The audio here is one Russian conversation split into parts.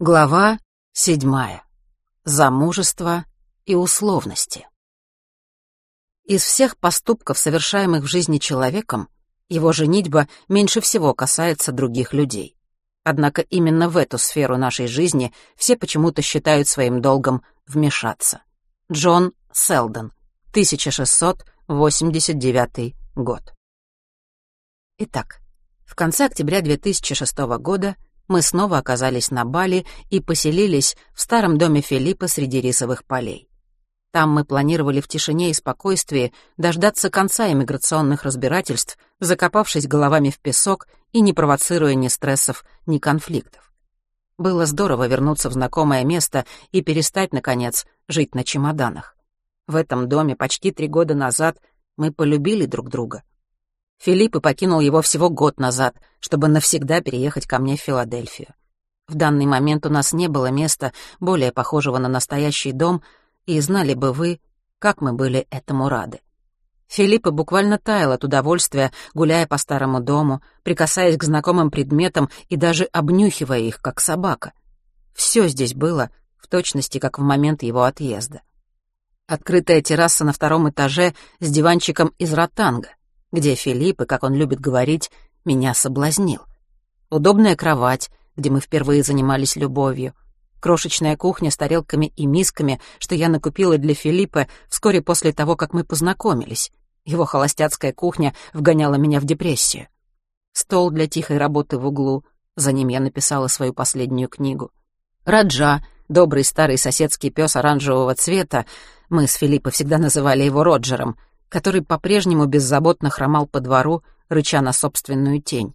Глава седьмая. Замужество и условности. Из всех поступков, совершаемых в жизни человеком, его женитьба меньше всего касается других людей. Однако именно в эту сферу нашей жизни все почему-то считают своим долгом вмешаться. Джон Селдон, 1689 год. Итак, в конце октября 2006 года мы снова оказались на Бали и поселились в старом доме Филиппа среди рисовых полей. Там мы планировали в тишине и спокойствии дождаться конца иммиграционных разбирательств, закопавшись головами в песок и не провоцируя ни стрессов, ни конфликтов. Было здорово вернуться в знакомое место и перестать, наконец, жить на чемоданах. В этом доме почти три года назад мы полюбили друг друга. Филипп и покинул его всего год назад, чтобы навсегда переехать ко мне в Филадельфию. В данный момент у нас не было места, более похожего на настоящий дом, и знали бы вы, как мы были этому рады. Филиппа буквально таял от удовольствия, гуляя по старому дому, прикасаясь к знакомым предметам и даже обнюхивая их, как собака. Все здесь было в точности, как в момент его отъезда. Открытая терраса на втором этаже с диванчиком из ротанга где Филипп, и, как он любит говорить, меня соблазнил. Удобная кровать, где мы впервые занимались любовью. Крошечная кухня с тарелками и мисками, что я накупила для Филиппа вскоре после того, как мы познакомились. Его холостяцкая кухня вгоняла меня в депрессию. Стол для тихой работы в углу. За ним я написала свою последнюю книгу. Раджа, добрый старый соседский пес оранжевого цвета, мы с Филиппом всегда называли его Роджером — который по-прежнему беззаботно хромал по двору, рыча на собственную тень.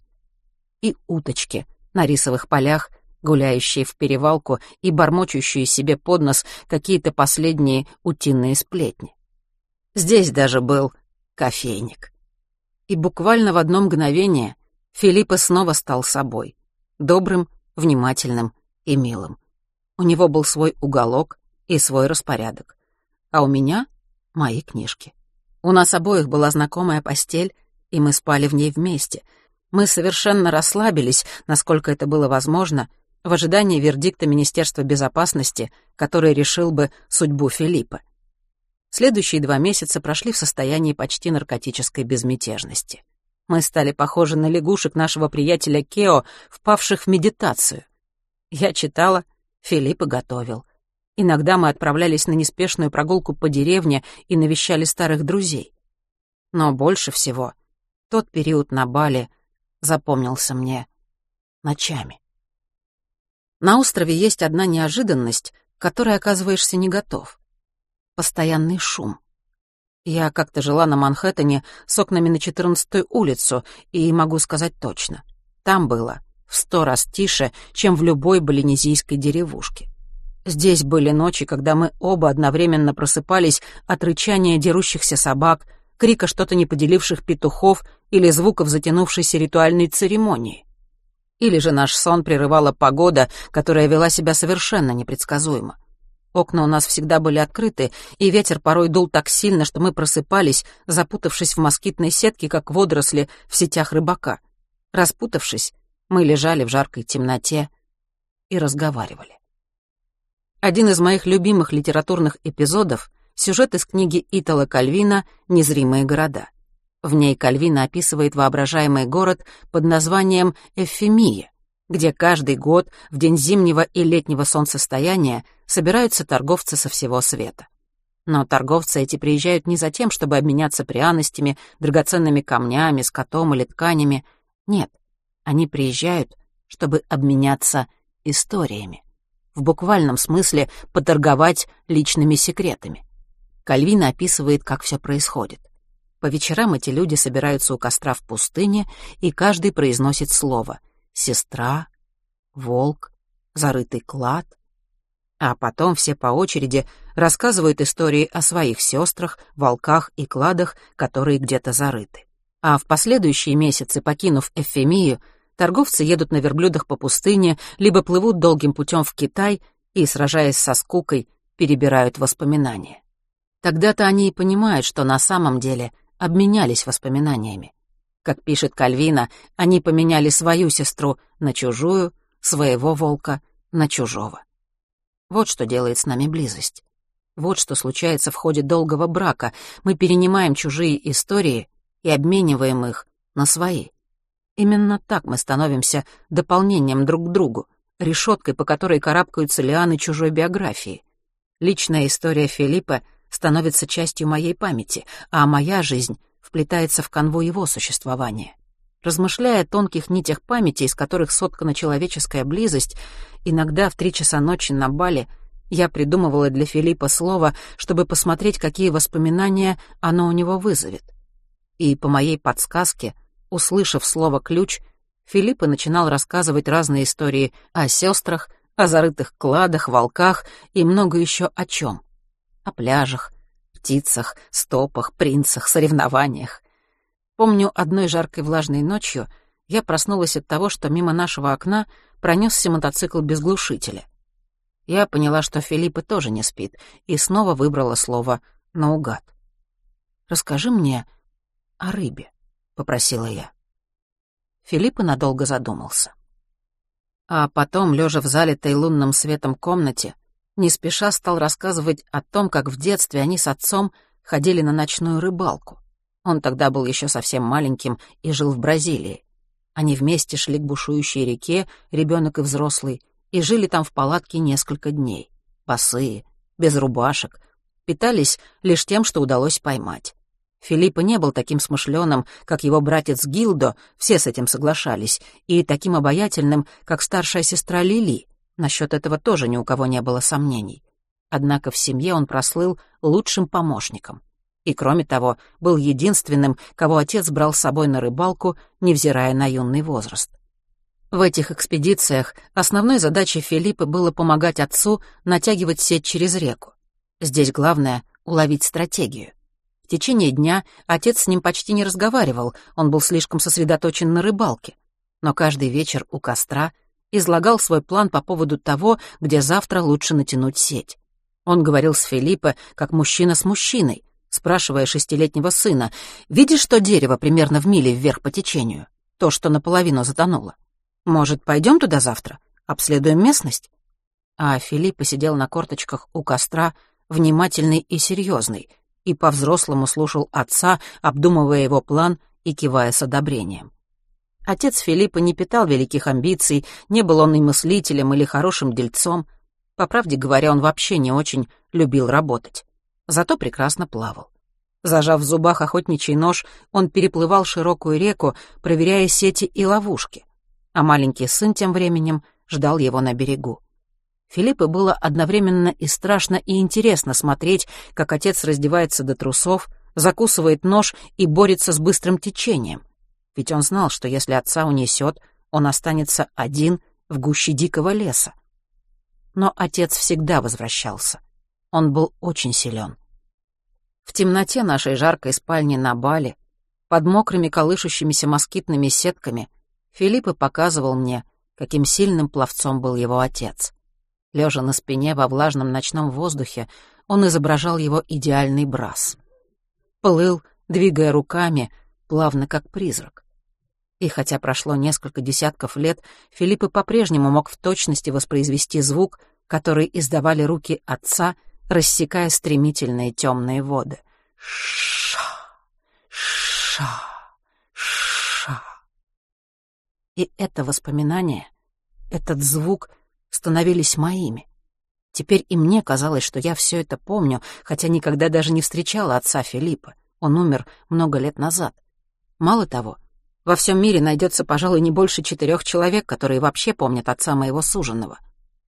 И уточки на рисовых полях, гуляющие в перевалку и бормочущие себе под нос какие-то последние утиные сплетни. Здесь даже был кофейник. И буквально в одно мгновение Филиппа снова стал собой. Добрым, внимательным и милым. У него был свой уголок и свой распорядок. А у меня — мои книжки. У нас обоих была знакомая постель, и мы спали в ней вместе. Мы совершенно расслабились, насколько это было возможно, в ожидании вердикта Министерства безопасности, который решил бы судьбу Филиппа. Следующие два месяца прошли в состоянии почти наркотической безмятежности. Мы стали похожи на лягушек нашего приятеля Кео, впавших в медитацию. Я читала, Филиппа готовил — Иногда мы отправлялись на неспешную прогулку по деревне и навещали старых друзей. Но больше всего тот период на Бали запомнился мне ночами. На острове есть одна неожиданность, к которой оказываешься не готов. Постоянный шум. Я как-то жила на Манхэттене с окнами на 14-ю улицу, и могу сказать точно. Там было в сто раз тише, чем в любой балинезийской деревушке. Здесь были ночи, когда мы оба одновременно просыпались от рычания дерущихся собак, крика что-то не поделивших петухов или звуков затянувшейся ритуальной церемонии. Или же наш сон прерывала погода, которая вела себя совершенно непредсказуемо. Окна у нас всегда были открыты, и ветер порой дул так сильно, что мы просыпались, запутавшись в москитной сетке, как водоросли в сетях рыбака. Распутавшись, мы лежали в жаркой темноте и разговаривали. Один из моих любимых литературных эпизодов — сюжет из книги Итала Кальвина «Незримые города». В ней Кальвина описывает воображаемый город под названием Эфемия, где каждый год в день зимнего и летнего солнцестояния собираются торговцы со всего света. Но торговцы эти приезжают не за тем, чтобы обменяться пряностями, драгоценными камнями, скотом или тканями. Нет, они приезжают, чтобы обменяться историями в буквальном смысле поторговать личными секретами. Кальвин описывает, как все происходит. По вечерам эти люди собираются у костра в пустыне, и каждый произносит слово «сестра», «волк», «зарытый клад». А потом все по очереди рассказывают истории о своих сестрах, волках и кладах, которые где-то зарыты. А в последующие месяцы, покинув Эфемию, торговцы едут на верблюдах по пустыне, либо плывут долгим путем в Китай и, сражаясь со скукой, перебирают воспоминания. Тогда-то они и понимают, что на самом деле обменялись воспоминаниями. Как пишет Кальвина, они поменяли свою сестру на чужую, своего волка на чужого. Вот что делает с нами близость. Вот что случается в ходе долгого брака. Мы перенимаем чужие истории и обмениваем их на свои. Именно так мы становимся дополнением друг к другу, решеткой, по которой карабкаются лианы чужой биографии. Личная история Филиппа становится частью моей памяти, а моя жизнь вплетается в канву его существования. Размышляя о тонких нитях памяти, из которых соткана человеческая близость, иногда в три часа ночи на бале я придумывала для Филиппа слово, чтобы посмотреть, какие воспоминания оно у него вызовет. И по моей подсказке, услышав слово «ключ», Филиппа начинал рассказывать разные истории о сестрах, о зарытых кладах, волках и много еще о чем. О пляжах, птицах, стопах, принцах, соревнованиях. Помню, одной жаркой влажной ночью я проснулась от того, что мимо нашего окна пронесся мотоцикл без глушителя. Я поняла, что Филиппа тоже не спит, и снова выбрала слово «наугад». «Расскажи мне о рыбе», — попросила я. Филиппа надолго задумался. А потом, лежа в залитой лунным светом комнате, не спеша стал рассказывать о том, как в детстве они с отцом ходили на ночную рыбалку. Он тогда был еще совсем маленьким и жил в Бразилии. Они вместе шли к бушующей реке, ребенок и взрослый, и жили там в палатке несколько дней. Босые, без рубашек, питались лишь тем, что удалось поймать. Филиппа не был таким смышленым, как его братец Гилдо, все с этим соглашались, и таким обаятельным, как старшая сестра Лили, Насчет этого тоже ни у кого не было сомнений. Однако в семье он прослыл лучшим помощником. И, кроме того, был единственным, кого отец брал с собой на рыбалку, невзирая на юный возраст. В этих экспедициях основной задачей Филиппа было помогать отцу натягивать сеть через реку. Здесь главное — уловить стратегию. В течение дня отец с ним почти не разговаривал, он был слишком сосредоточен на рыбалке. Но каждый вечер у костра — излагал свой план по поводу того, где завтра лучше натянуть сеть. Он говорил с Филиппо, как мужчина с мужчиной, спрашивая шестилетнего сына, «Видишь то дерево примерно в миле вверх по течению? То, что наполовину затонуло. Может, пойдем туда завтра? Обследуем местность?» А Филиппо сидел на корточках у костра, внимательный и серьезный, и по-взрослому слушал отца, обдумывая его план и кивая с одобрением. Отец Филиппа не питал великих амбиций, не был он и мыслителем, или хорошим дельцом. По правде говоря, он вообще не очень любил работать. Зато прекрасно плавал. Зажав в зубах охотничий нож, он переплывал широкую реку, проверяя сети и ловушки. А маленький сын тем временем ждал его на берегу. Филиппу было одновременно и страшно, и интересно смотреть, как отец раздевается до трусов, закусывает нож и борется с быстрым течением — ведь он знал, что если отца унесет, он останется один в гуще дикого леса. Но отец всегда возвращался. Он был очень силен. В темноте нашей жаркой спальни на Бали, под мокрыми колышущимися москитными сетками, Филипп показывал мне, каким сильным пловцом был его отец. Лежа на спине во влажном ночном воздухе, он изображал его идеальный брас. Плыл, двигая руками, плавно как призрак. И хотя прошло несколько десятков лет, Филипп и по-прежнему мог в точности воспроизвести звук, который издавали руки отца, рассекая стремительные темные воды. Ша, ша, ша. И это воспоминание, этот звук становились моими. Теперь и мне казалось, что я все это помню, хотя никогда даже не встречала отца Филиппа. Он умер много лет назад. Мало того, во всем мире найдется, пожалуй, не больше четырех человек, которые вообще помнят отца моего суженого.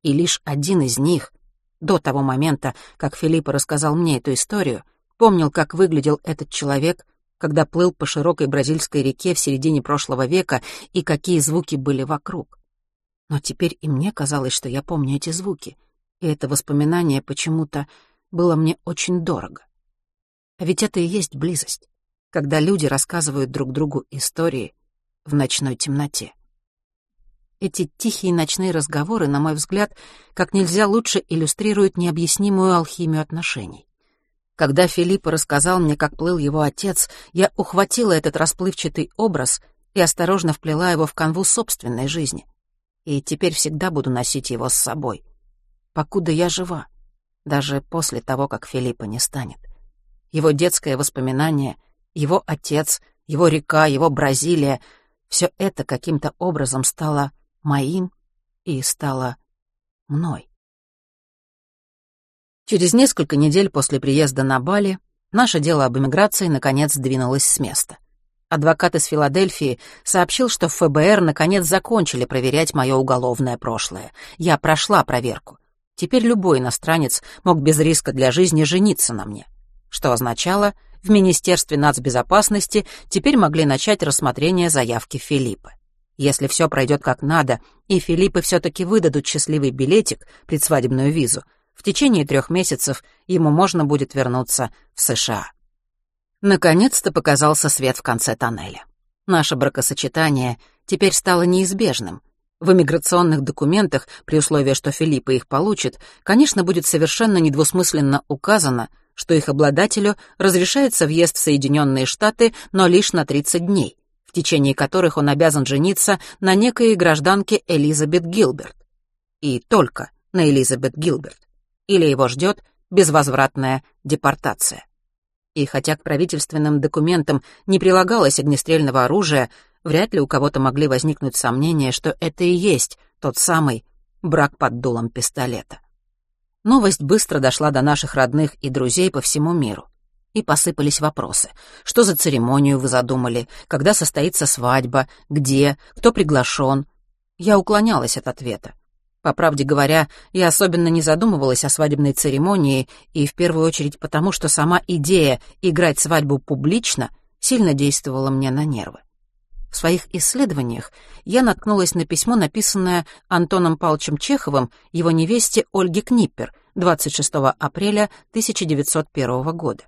И лишь один из них, до того момента, как Филипп рассказал мне эту историю, помнил, как выглядел этот человек, когда плыл по широкой бразильской реке в середине прошлого века и какие звуки были вокруг. Но теперь и мне казалось, что я помню эти звуки, и это воспоминание почему-то было мне очень дорого. А ведь это и есть близость когда люди рассказывают друг другу истории в ночной темноте. Эти тихие ночные разговоры, на мой взгляд, как нельзя лучше иллюстрируют необъяснимую алхимию отношений. Когда Филипп рассказал мне, как плыл его отец, я ухватила этот расплывчатый образ и осторожно вплела его в канву собственной жизни. И теперь всегда буду носить его с собой. Покуда я жива, даже после того, как Филиппа не станет. Его детское воспоминание, его отец, его река, его Бразилия — все это каким-то образом стало моим и стало мной. Через несколько недель после приезда на Бали наше дело об эмиграции наконец сдвинулось с места. Адвокат из Филадельфии сообщил, что ФБР наконец закончили проверять мое уголовное прошлое. Я прошла проверку. Теперь любой иностранец мог без риска для жизни жениться на мне. Что означало, в Министерстве нацбезопасности теперь могли начать рассмотрение заявки Филиппа. Если все пройдет как надо, и Филиппы все-таки выдадут счастливый билетик, предсвадебную визу, в течение трех месяцев ему можно будет вернуться в США. Наконец-то показался свет в конце тоннеля. Наше бракосочетание теперь стало неизбежным. В иммиграционных документах, при условии, что Филиппа их получит, конечно, будет совершенно недвусмысленно указано, что их обладателю разрешается въезд в Соединенные Штаты, но лишь на 30 дней, в течение которых он обязан жениться на некой гражданке Элизабет Гилберт. И только на Элизабет Гилберт. Или его ждет безвозвратная депортация. И хотя к правительственным документам не прилагалось огнестрельного оружия, вряд ли у кого-то могли возникнуть сомнения, что это и есть тот самый брак под дулом пистолета. Новость быстро дошла до наших родных и друзей по всему миру. И посыпались вопросы. Что за церемонию вы задумали? Когда состоится свадьба? Где? Кто приглашен? Я уклонялась от ответа. По правде говоря, я особенно не задумывалась о свадебной церемонии, и в первую очередь потому, что сама идея играть свадьбу публично сильно действовала мне на нервы. В своих исследованиях я наткнулась на письмо, написанное Антоном Павловичем Чеховым его невесте Ольге Книппер 26 апреля 1901 года.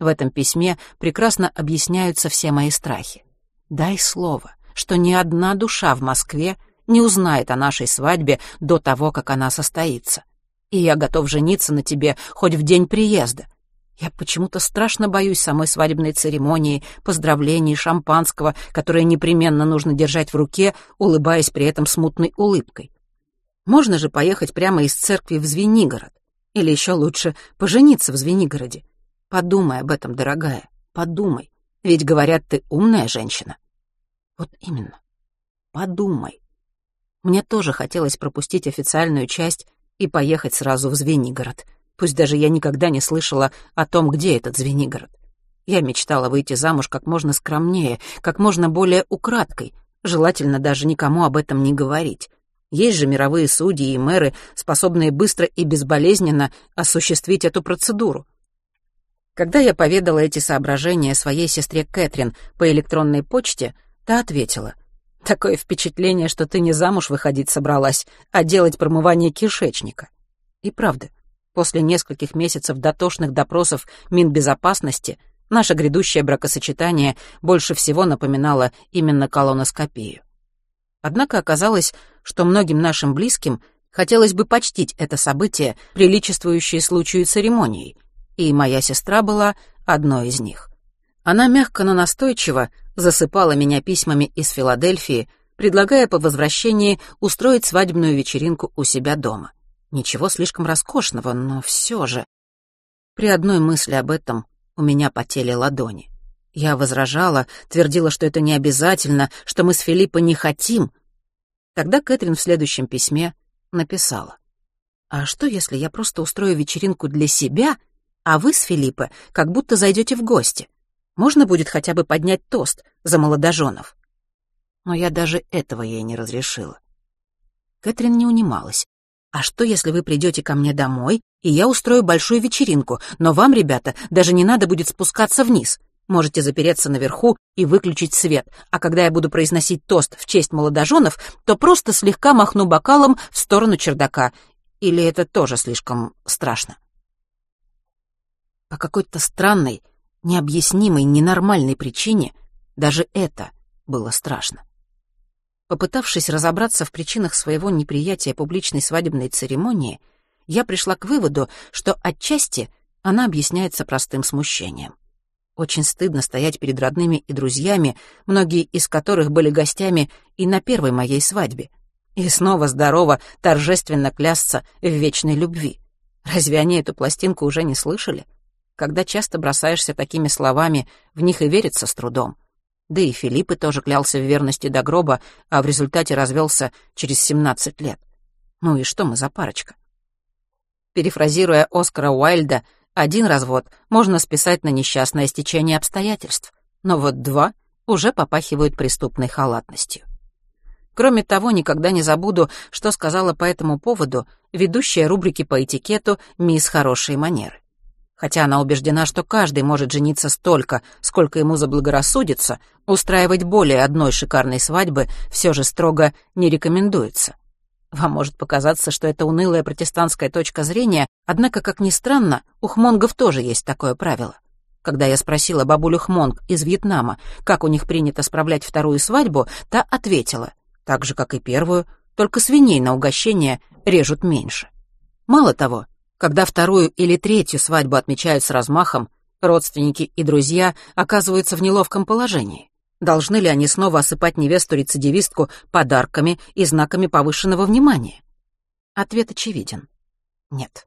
В этом письме прекрасно объясняются все мои страхи. «Дай слово, что ни одна душа в Москве не узнает о нашей свадьбе до того, как она состоится. И я готов жениться на тебе хоть в день приезда. Я почему-то страшно боюсь самой свадебной церемонии, поздравлений, шампанского, которое непременно нужно держать в руке, улыбаясь при этом смутной улыбкой. Можно же поехать прямо из церкви в Звенигород. Или еще лучше, пожениться в Звенигороде. Подумай об этом, дорогая, подумай. Ведь говорят, ты умная женщина. Вот именно. Подумай. Мне тоже хотелось пропустить официальную часть и поехать сразу в Звенигород, пусть даже я никогда не слышала о том, где этот Звенигород. Я мечтала выйти замуж как можно скромнее, как можно более украдкой, желательно даже никому об этом не говорить. Есть же мировые судьи и мэры, способные быстро и безболезненно осуществить эту процедуру. Когда я поведала эти соображения своей сестре Кэтрин по электронной почте, та ответила, Такое впечатление, что ты не замуж выходить собралась, а делать промывание кишечника. И правда, после нескольких месяцев дотошных допросов Минбезопасности наше грядущее бракосочетание больше всего напоминало именно колоноскопию. Однако оказалось, что многим нашим близким хотелось бы почтить это событие, приличествующее случаю церемонии, и моя сестра была одной из них. Она мягко, но настойчиво засыпала меня письмами из Филадельфии, предлагая по возвращении устроить свадебную вечеринку у себя дома. Ничего слишком роскошного, но все же. При одной мысли об этом у меня потели ладони. Я возражала, твердила, что это не обязательно, что мы с Филиппом не хотим. Тогда Кэтрин в следующем письме написала. «А что, если я просто устрою вечеринку для себя, а вы с Филиппо как будто зайдете в гости? Можно будет хотя бы поднять тост за молодоженов. Но я даже этого ей не разрешила. Кэтрин не унималась. «А что, если вы придете ко мне домой, и я устрою большую вечеринку, но вам, ребята, даже не надо будет спускаться вниз? Можете запереться наверху и выключить свет, а когда я буду произносить тост в честь молодоженов, то просто слегка махну бокалом в сторону чердака. Или это тоже слишком страшно?» По какой-то странной, необъяснимой, ненормальной причине даже это было страшно. Попытавшись разобраться в причинах своего неприятия публичной свадебной церемонии, я пришла к выводу, что отчасти она объясняется простым смущением. Очень стыдно стоять перед родными и друзьями, многие из которых были гостями и на первой моей свадьбе. И снова здорово торжественно клясться в вечной любви. Разве они эту пластинку уже не слышали? Когда часто бросаешься такими словами, в них и верится с трудом. Да и Филипп тоже клялся в верности до гроба, а в результате развелся через 17 лет. Ну и что мы за парочка? Перефразируя Оскара Уайльда, один развод можно списать на несчастное стечение обстоятельств, но вот два уже попахивают преступной халатностью. Кроме того, никогда не забуду, что сказала по этому поводу ведущая рубрики по этикету «Мисс Хорошие манеры». Хотя она убеждена, что каждый может жениться столько, сколько ему заблагорассудится, устраивать более одной шикарной свадьбы все же строго не рекомендуется. Вам может показаться, что это унылая протестантская точка зрения, однако, как ни странно, у хмонгов тоже есть такое правило. Когда я спросила бабулю Хмонг из Вьетнама, как у них принято справлять вторую свадьбу, та ответила, так же, как и первую, только свиней на угощение режут меньше. Мало того, когда вторую или третью свадьбу отмечают с размахом, родственники и друзья оказываются в неловком положении. Должны ли они снова осыпать невесту-рецидивистку подарками и знаками повышенного внимания? Ответ очевиден. Нет.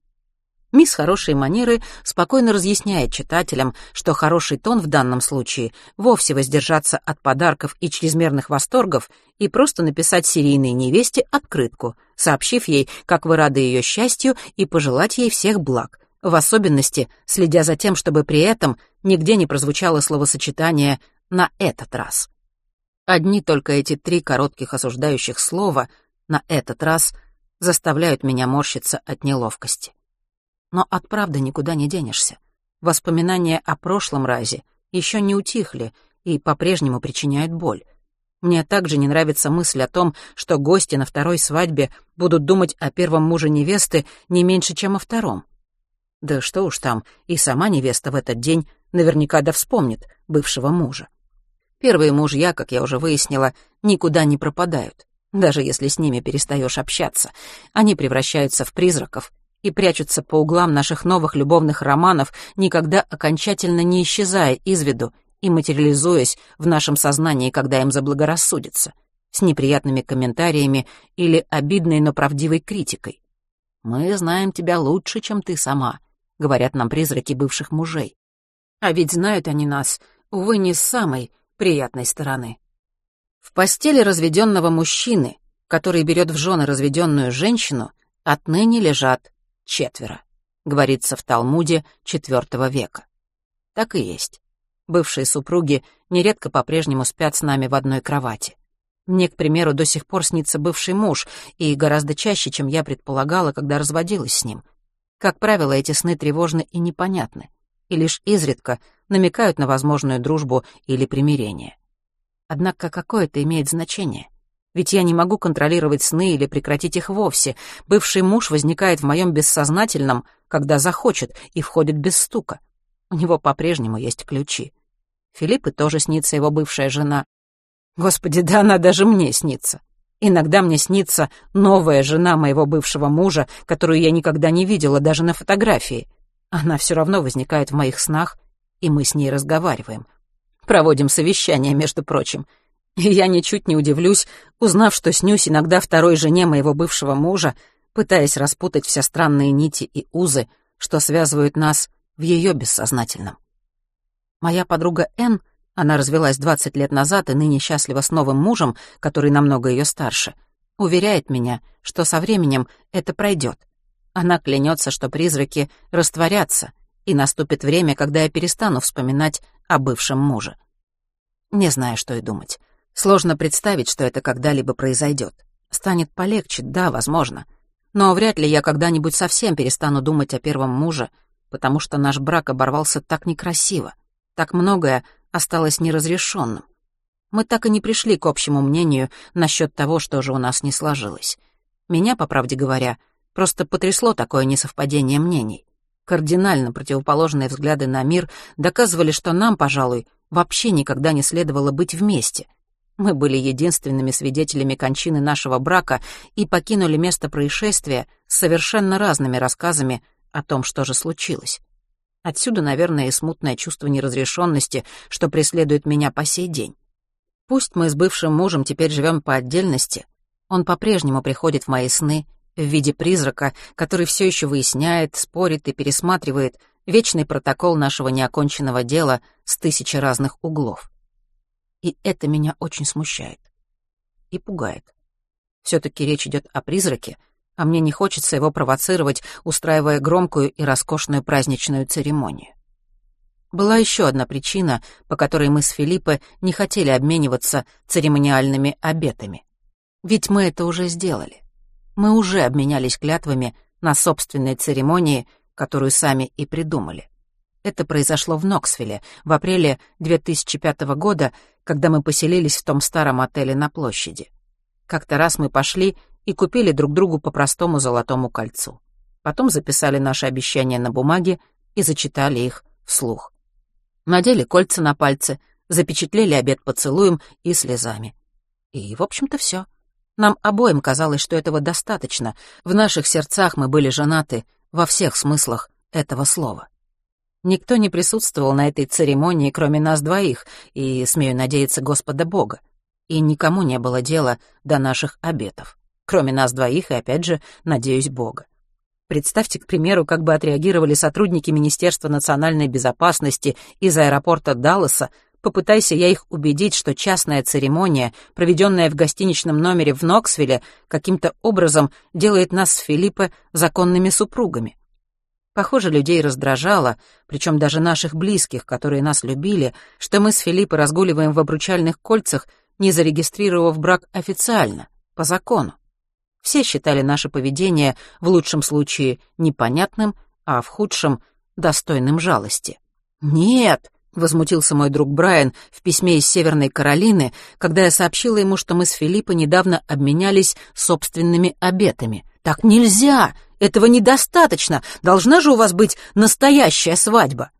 Мисс Хорошие манеры спокойно разъясняет читателям, что хороший тон в данном случае вовсе воздержаться от подарков и чрезмерных восторгов и просто написать серийной невесте открытку, сообщив ей, как вы рады ее счастью, и пожелать ей всех благ, в особенности следя за тем, чтобы при этом нигде не прозвучало словосочетание на этот раз. Одни только эти три коротких осуждающих слова «на этот раз» заставляют меня морщиться от неловкости. Но от правды никуда не денешься. Воспоминания о прошлом разе еще не утихли и по-прежнему причиняют боль. Мне также не нравится мысль о том, что гости на второй свадьбе будут думать о первом муже невесты не меньше, чем о втором. Да что уж там, и сама невеста в этот день наверняка да вспомнит бывшего мужа. Первые мужья, как я уже выяснила, никуда не пропадают, даже если с ними перестаешь общаться. Они превращаются в призраков и прячутся по углам наших новых любовных романов, никогда окончательно не исчезая из виду и материализуясь в нашем сознании, когда им заблагорассудится, с неприятными комментариями или обидной, но правдивой критикой. «Мы знаем тебя лучше, чем ты сама», — говорят нам призраки бывших мужей. А ведь знают они нас, увы, не с самой приятной стороны. В постели разведенного мужчины, который берет в жены разведенную женщину, отныне лежат четверо, говорится в Талмуде IV века. Так и есть. Бывшие супруги нередко по-прежнему спят с нами в одной кровати. Мне, к примеру, до сих пор снится бывший муж, и гораздо чаще, чем я предполагала, когда разводилась с ним. Как правило, эти сны тревожны и непонятны и лишь изредка намекают на возможную дружбу или примирение. Однако какое это имеет значение? Ведь я не могу контролировать сны или прекратить их вовсе. Бывший муж возникает в моем бессознательном, когда захочет, и входит без стука. У него по-прежнему есть ключи. Филиппу тоже снится его бывшая жена. Господи, да она даже мне снится. Иногда мне снится новая жена моего бывшего мужа, которую я никогда не видела даже на фотографии — она все равно возникает в моих снах, и мы с ней разговариваем. Проводим совещание, между прочим. И я ничуть не удивлюсь, узнав, что снюсь иногда второй жене моего бывшего мужа, пытаясь распутать все странные нити и узы, что связывают нас в ее бессознательном. Моя подруга Энн, она развелась 20 лет назад и ныне счастлива с новым мужем, который намного ее старше, уверяет меня, что со временем это пройдет — она клянется, что призраки растворятся, и наступит время, когда я перестану вспоминать о бывшем муже. Не знаю, что и думать. Сложно представить, что это когда-либо произойдет. Станет полегче, да, возможно. Но вряд ли я когда-нибудь совсем перестану думать о первом муже, потому что наш брак оборвался так некрасиво. Так многое осталось неразрешенным. Мы так и не пришли к общему мнению насчет того, что же у нас не сложилось. Меня, по правде говоря, — Просто потрясло такое несовпадение мнений. Кардинально противоположные взгляды на мир доказывали, что нам, пожалуй, вообще никогда не следовало быть вместе. Мы были единственными свидетелями кончины нашего брака и покинули место происшествия с совершенно разными рассказами о том, что же случилось. Отсюда, наверное, и смутное чувство неразрешенности, что преследует меня по сей день. Пусть мы с бывшим мужем теперь живем по отдельности, Он по-прежнему приходит в мои сны в виде призрака, который все еще выясняет, спорит и пересматривает вечный протокол нашего неоконченного дела с тысячи разных углов. И это меня очень смущает и пугает. Все-таки речь идет о призраке, а мне не хочется его провоцировать, устраивая громкую и роскошную праздничную церемонию. Была еще одна причина, по которой мы с Филиппо не хотели обмениваться церемониальными обетами. Ведь мы это уже сделали. Мы уже обменялись клятвами на собственной церемонии, которую сами и придумали. Это произошло в Ноксвилле в апреле 2005 года, когда мы поселились в том старом отеле на площади. Как-то раз мы пошли и купили друг другу по простому золотому кольцу. Потом записали наши обещания на бумаге и зачитали их вслух. Надели кольца на пальцы, запечатлели обед поцелуем и слезами. И, в общем-то, все. Нам обоим казалось, что этого достаточно. В наших сердцах мы были женаты во всех смыслах этого слова. Никто не присутствовал на этой церемонии, кроме нас двоих, и, смею надеяться, Господа Бога. И никому не было дела до наших обетов. Кроме нас двоих и, опять же, надеюсь, Бога. Представьте, к примеру, как бы отреагировали сотрудники Министерства национальной безопасности из аэропорта Далласа, попытайся я их убедить, что частная церемония, проведенная в гостиничном номере в Ноксвилле, каким-то образом делает нас с Филиппо законными супругами. Похоже, людей раздражало, причем даже наших близких, которые нас любили, что мы с Филиппо разгуливаем в обручальных кольцах, не зарегистрировав брак официально, по закону. Все считали наше поведение в лучшем случае непонятным, а в худшем — достойным жалости. «Нет!» — возмутился мой друг Брайан в письме из Северной Каролины, когда я сообщила ему, что мы с Филиппо недавно обменялись собственными обетами. «Так нельзя! Этого недостаточно. Должна же у вас быть настоящая свадьба.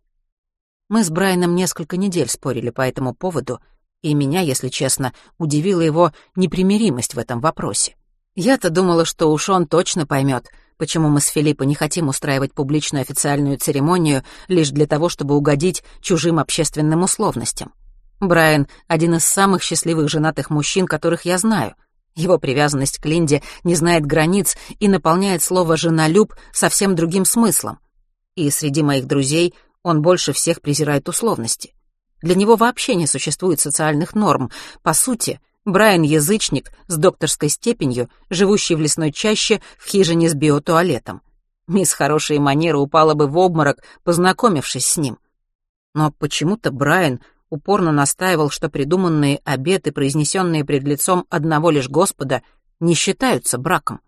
Мы с Брайаном несколько недель спорили по этому поводу, и меня, если честно, удивила его непримиримость в этом вопросе. Я-то думала, что уж он точно поймет, почему мы с Филиппом не хотим устраивать публичную официальную церемонию лишь для того, чтобы угодить чужим общественным условностям. Брайан — один из самых счастливых женатых мужчин, которых я знаю — его привязанность к Линде не знает границ и наполняет слово «женолюб» совсем другим смыслом. И среди моих друзей он больше всех презирает условности. Для него вообще не существует социальных норм. По сути, Брайан — язычник с докторской степенью, живущий в лесной чаще в хижине с биотуалетом. Мисс Хорошие Манеры упала бы в обморок, познакомившись с ним. Но почему-то Брайан упорно настаивал, что придуманные обеты, произнесенные пред лицом одного лишь Господа, не считаются браком.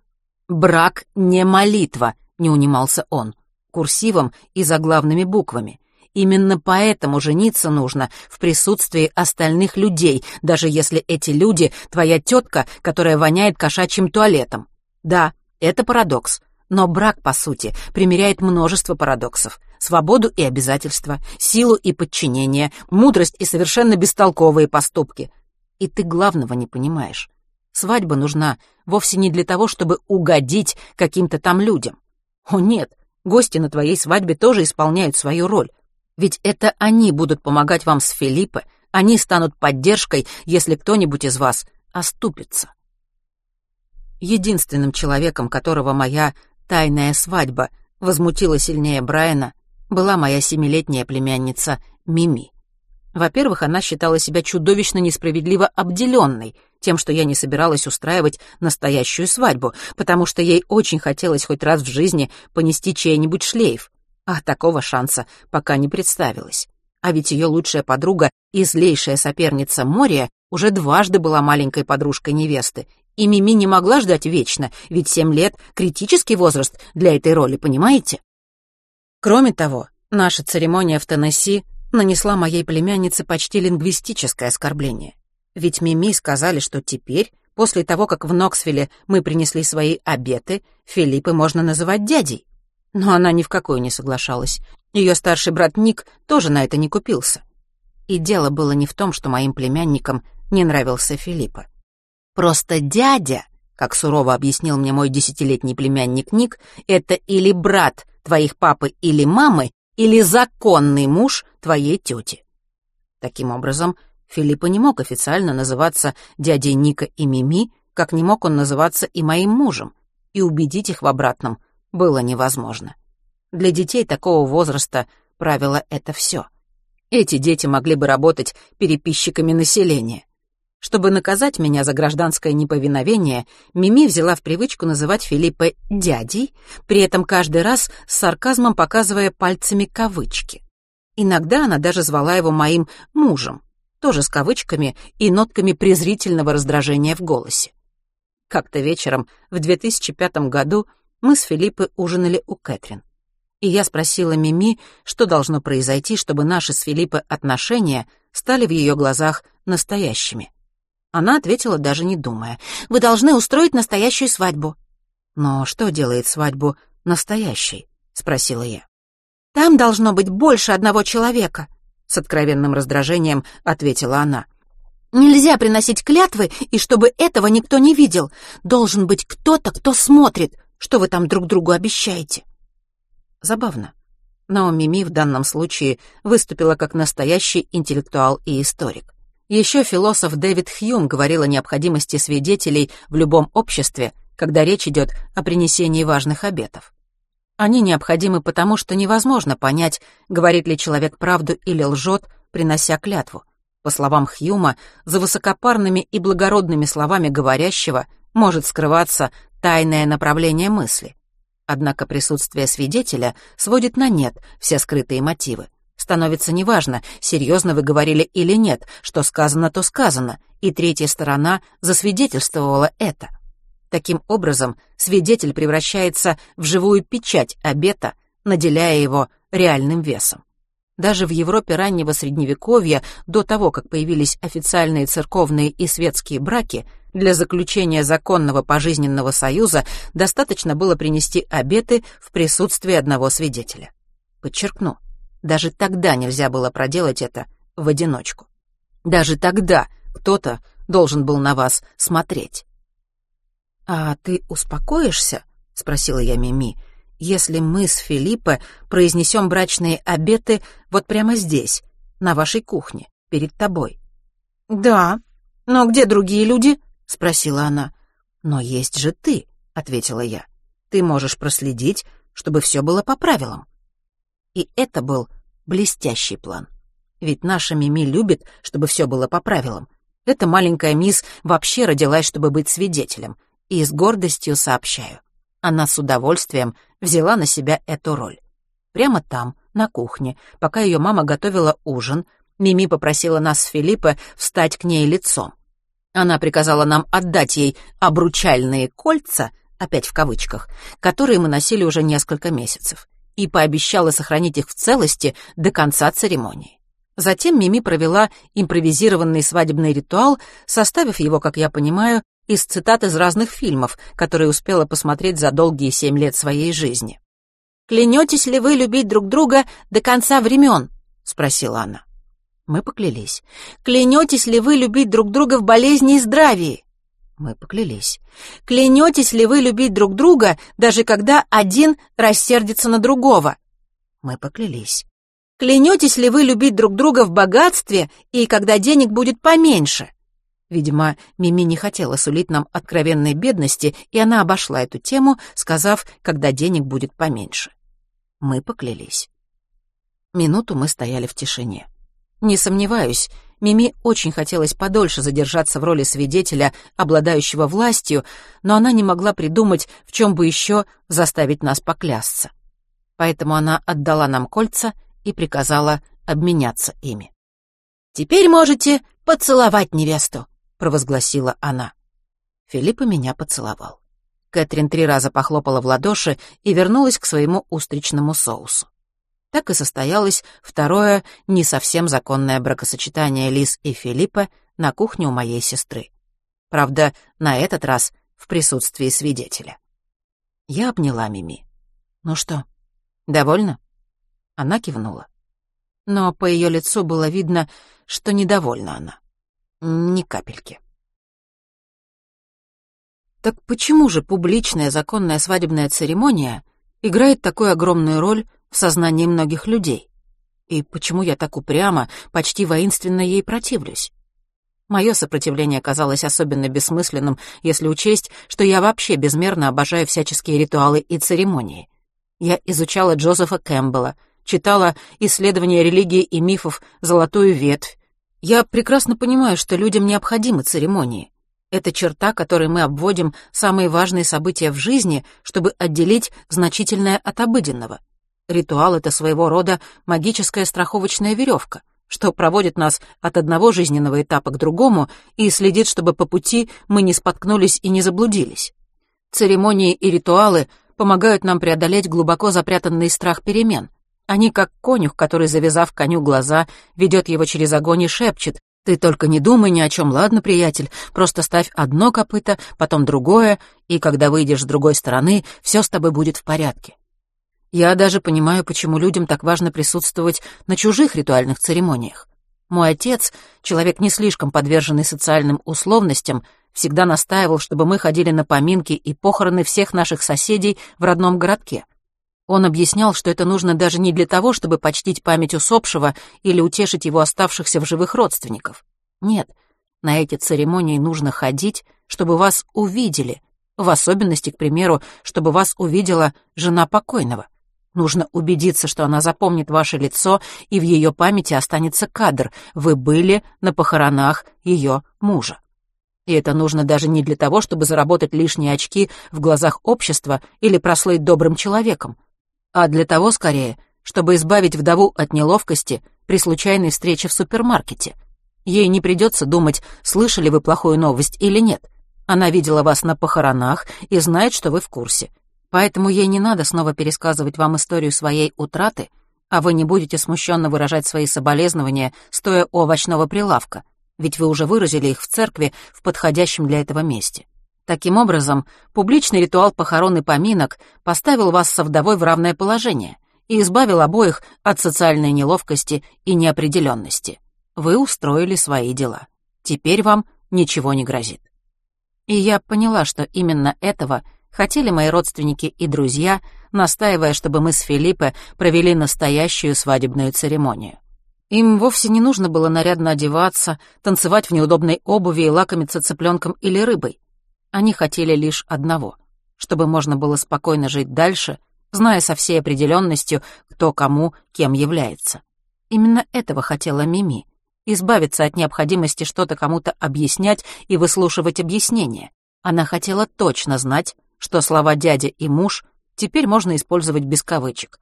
«Брак не молитва», — не унимался он, курсивом и заглавными буквами. Именно поэтому жениться нужно в присутствии остальных людей, даже если эти люди — твоя тетка, которая воняет кошачьим туалетом. Да, это парадокс, но брак, по сути, примеряет множество парадоксов. Свободу и обязательства, силу и подчинение, мудрость и совершенно бестолковые поступки. И ты главного не понимаешь. Свадьба нужна вовсе не для того, чтобы угодить каким-то там людям. О нет, гости на твоей свадьбе тоже исполняют свою роль. Ведь это они будут помогать вам с Филиппо, они станут поддержкой, если кто-нибудь из вас оступится. Единственным человеком, которого моя тайная свадьба возмутила сильнее Брайана, была моя семилетняя племянница Мими. Во-первых, она считала себя чудовищно несправедливо обделенной тем, что я не собиралась устраивать настоящую свадьбу, потому что ей очень хотелось хоть раз в жизни понести чей-нибудь шлейф, а такого шанса пока не представилось. А ведь ее лучшая подруга и злейшая соперница Мория уже дважды была маленькой подружкой невесты, и Мими не могла ждать вечно, ведь семь лет — критический возраст для этой роли, понимаете? Кроме того, наша церемония в Теннесси нанесла моей племяннице почти лингвистическое оскорбление. Ведь Мими сказали, что теперь, после того, как в Ноксвилле мы принесли свои обеты, Филиппы можно называть дядей. Но она ни в какую не соглашалась. Ее старший брат Ник тоже на это не купился. И дело было не в том, что моим племянникам не нравился Филиппа. Просто дядя, как сурово объяснил мне мой десятилетний племянник Ник, это или брат твоих папы или мамы, или законный муж твоей тети. Таким образом, Филиппа не мог официально называться дядей Ника и Мими, как не мог он называться и моим мужем, и убедить их в обратном было невозможно. Для детей такого возраста правило — это все. Эти дети могли бы работать переписчиками населения. Чтобы наказать меня за гражданское неповиновение, Мими взяла в привычку называть Филиппа «дядей», при этом каждый раз с сарказмом показывая пальцами кавычки. Иногда она даже звала его моим «мужем», тоже с кавычками и нотками презрительного раздражения в голосе. Как-то вечером в 2005 году мы с Филиппой ужинали у Кэтрин. И я спросила Мими, что должно произойти, чтобы наши с Филиппой отношения стали в ее глазах настоящими. Она ответила, даже не думая. «Вы должны устроить настоящую свадьбу». «Но что делает свадьбу настоящей?» — спросила я. «Там должно быть больше одного человека», — с откровенным раздражением ответила она. «Нельзя приносить клятвы, и чтобы этого никто не видел. Должен быть кто-то, кто смотрит, что вы там друг другу обещаете». Забавно. Но Мими в данном случае выступила как настоящий интеллектуал и историк. Еще философ Дэвид Хьюм говорил о необходимости свидетелей в любом обществе, когда речь идет о принесении важных обетов. Они необходимы потому, что невозможно понять, говорит ли человек правду или лжет, принося клятву. По словам Хьюма, за высокопарными и благородными словами говорящего может скрываться тайное направление мысли. Однако присутствие свидетеля сводит на нет все скрытые мотивы. Становится неважно, серьезно вы говорили или нет, что сказано, то сказано, и третья сторона засвидетельствовала это. Таким образом, свидетель превращается в живую печать обета, наделяя его реальным весом. Даже в Европе раннего Средневековья, до того, как появились официальные церковные и светские браки, для заключения законного пожизненного союза достаточно было принести обеты в присутствии одного свидетеля. Подчеркну, даже тогда нельзя было проделать это в одиночку. Даже тогда кто-то должен был на вас смотреть. «А ты успокоишься?» — спросила я Мими. «Если мы с Филиппо произнесем брачные обеты вот прямо здесь, на вашей кухне, перед тобой». «Да. Но где другие люди?» — спросила она. «Но есть же ты», — ответила я. «Ты можешь проследить, чтобы все было по правилам». И это был блестящий план. Ведь наша Мими любит, чтобы все было по правилам. Эта маленькая мисс вообще родилась, чтобы быть свидетелем. И с гордостью сообщаю. Она с удовольствием взяла на себя эту роль. Прямо там, на кухне, пока ее мама готовила ужин, Мими попросила нас с Филиппо встать к ней лицом. Она приказала нам отдать ей обручальные кольца, опять в кавычках, которые мы носили уже несколько месяцев и пообещала сохранить их в целости до конца церемонии. Затем Мими провела импровизированный свадебный ритуал, составив его, как я понимаю, из цитат из разных фильмов, которые успела посмотреть за долгие семь лет своей жизни. «Клянетесь ли вы любить друг друга до конца времен?» — спросила она. Мы поклялись. «Клянетесь ли вы любить друг друга в болезни и здравии?» Мы поклялись. Клянетесь ли вы любить друг друга, даже когда один рассердится на другого? Мы поклялись. Клянетесь ли вы любить друг друга в богатстве и когда денег будет поменьше? Видимо, Мими не хотела сулить нам откровенной бедности, и она обошла эту тему, сказав, когда денег будет поменьше. Мы поклялись. Минуту мы стояли в тишине. Не сомневаюсь, Мими очень хотелось подольше задержаться в роли свидетеля, обладающего властью, но она не могла придумать, в чем бы еще заставить нас поклясться. Поэтому она отдала нам кольца и приказала обменяться ими. «Теперь можете поцеловать невесту», — провозгласила она. Филипп меня поцеловал. Кэтрин три раза похлопала в ладоши и вернулась к своему устричному соусу. Так и состоялось второе, не совсем законное бракосочетание Лиз и Филиппа на кухне у моей сестры. Правда, на этот раз в присутствии свидетеля. Я обняла Мими. «Ну что, довольна?» Она кивнула. Но по ее лицу было видно, что недовольна она. Ни капельки. Так почему же публичная законная свадебная церемония играет такую огромную роль в сознании многих людей. И почему я так упрямо, почти воинственно ей противлюсь? Мое сопротивление казалось особенно бессмысленным, если учесть, что я вообще безмерно обожаю всяческие ритуалы и церемонии. Я изучала Джозефа Кэмпбелла, читала исследования религии и мифов «Золотую ветвь». Я прекрасно понимаю, что людям необходимы церемонии. Это черта, которой мы обводим самые важные события в жизни, чтобы отделить значительное от обыденного. Ритуал — это своего рода магическая страховочная веревка, что проводит нас от одного жизненного этапа к другому и следит, чтобы по пути мы не споткнулись и не заблудились. Церемонии и ритуалы помогают нам преодолеть глубоко запрятанный страх перемен. Они как конюх, который, завязав коню глаза, ведет его через огонь и шепчет «Ты только не думай ни о чем, ладно, приятель, просто ставь одно копыто, потом другое, и когда выйдешь с другой стороны, все с тобой будет в порядке». Я даже понимаю, почему людям так важно присутствовать на чужих ритуальных церемониях. Мой отец, человек не слишком подверженный социальным условностям, всегда настаивал, чтобы мы ходили на поминки и похороны всех наших соседей в родном городке. Он объяснял, что это нужно даже не для того, чтобы почтить память усопшего или утешить его оставшихся в живых родственников. Нет, на эти церемонии нужно ходить, чтобы вас увидели, в особенности, к примеру, чтобы вас увидела жена покойного. Нужно убедиться, что она запомнит ваше лицо, и в ее памяти останется кадр. Вы были на похоронах ее мужа. И это нужно даже не для того, чтобы заработать лишние очки в глазах общества или прослыть добрым человеком, а для того, скорее, чтобы избавить вдову от неловкости при случайной встрече в супермаркете. Ей не придется думать, слышали вы плохую новость или нет. Она видела вас на похоронах и знает, что вы в курсе. Поэтому ей не надо снова пересказывать вам историю своей утраты, а вы не будете смущенно выражать свои соболезнования, стоя у овощного прилавка, ведь вы уже выразили их в церкви в подходящем для этого месте. Таким образом, публичный ритуал похорон и поминок поставил вас со вдовой в равное положение и избавил обоих от социальной неловкости и неопределенности. Вы устроили свои дела. Теперь вам ничего не грозит. И я поняла, что именно этого — хотели мои родственники и друзья, настаивая, чтобы мы с Филиппе провели настоящую свадебную церемонию. Им вовсе не нужно было нарядно одеваться, танцевать в неудобной обуви и лакомиться цыпленком или рыбой. Они хотели лишь одного — чтобы можно было спокойно жить дальше, зная со всей определенностью, кто кому кем является. Именно этого хотела Мими — избавиться от необходимости что-то кому-то объяснять и выслушивать объяснения. Она хотела точно знать, что слова «дядя» и «муж» теперь можно использовать без кавычек,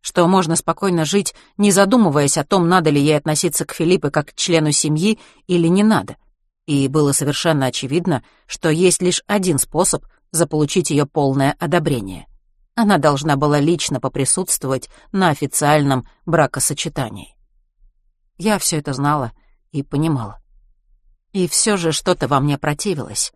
что можно спокойно жить, не задумываясь о том, надо ли ей относиться к Филиппе как к члену семьи или не надо. И было совершенно очевидно, что есть лишь один способ заполучить ее полное одобрение. Она должна была лично поприсутствовать на официальном бракосочетании. Я все это знала и понимала. И все же что-то во мне противилось —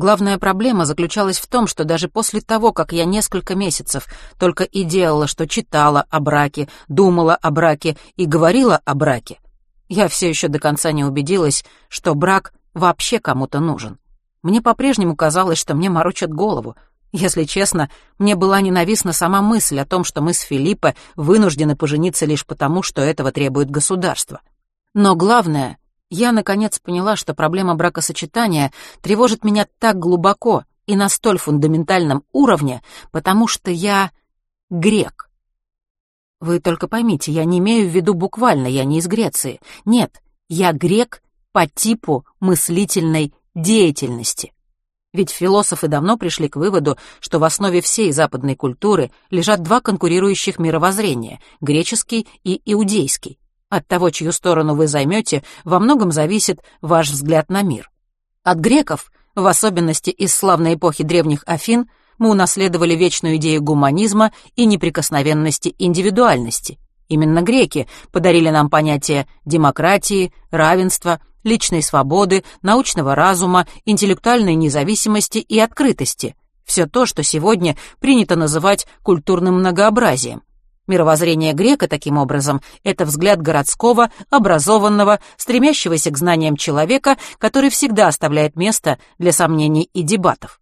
Главная проблема заключалась в том, что даже после того, как я несколько месяцев только и делала, что читала о браке, думала о браке и говорила о браке, я все еще до конца не убедилась, что брак вообще кому-то нужен. Мне по-прежнему казалось, что мне морочат голову. Если честно, мне была ненавистна сама мысль о том, что мы с Филиппо вынуждены пожениться лишь потому, что этого требует государство. Но главное, я, наконец, поняла, что проблема бракосочетания тревожит меня так глубоко и на столь фундаментальном уровне, потому что я грек. Вы только поймите, я не имею в виду буквально, я не из Греции. Нет, я грек по типу мыслительной деятельности. Ведь философы давно пришли к выводу, что в основе всей западной культуры лежат два конкурирующих мировоззрения — греческий и иудейский. От того, чью сторону вы займете, во многом зависит ваш взгляд на мир. От греков, в особенности из славной эпохи древних Афин, мы унаследовали вечную идею гуманизма и неприкосновенности индивидуальности. Именно греки подарили нам понятия демократии, равенства, личной свободы, научного разума, интеллектуальной независимости и открытости. Все то, что сегодня принято называть культурным многообразием. Мировоззрение грека, таким образом, это взгляд городского, образованного, стремящегося к знаниям человека, который всегда оставляет место для сомнений и дебатов.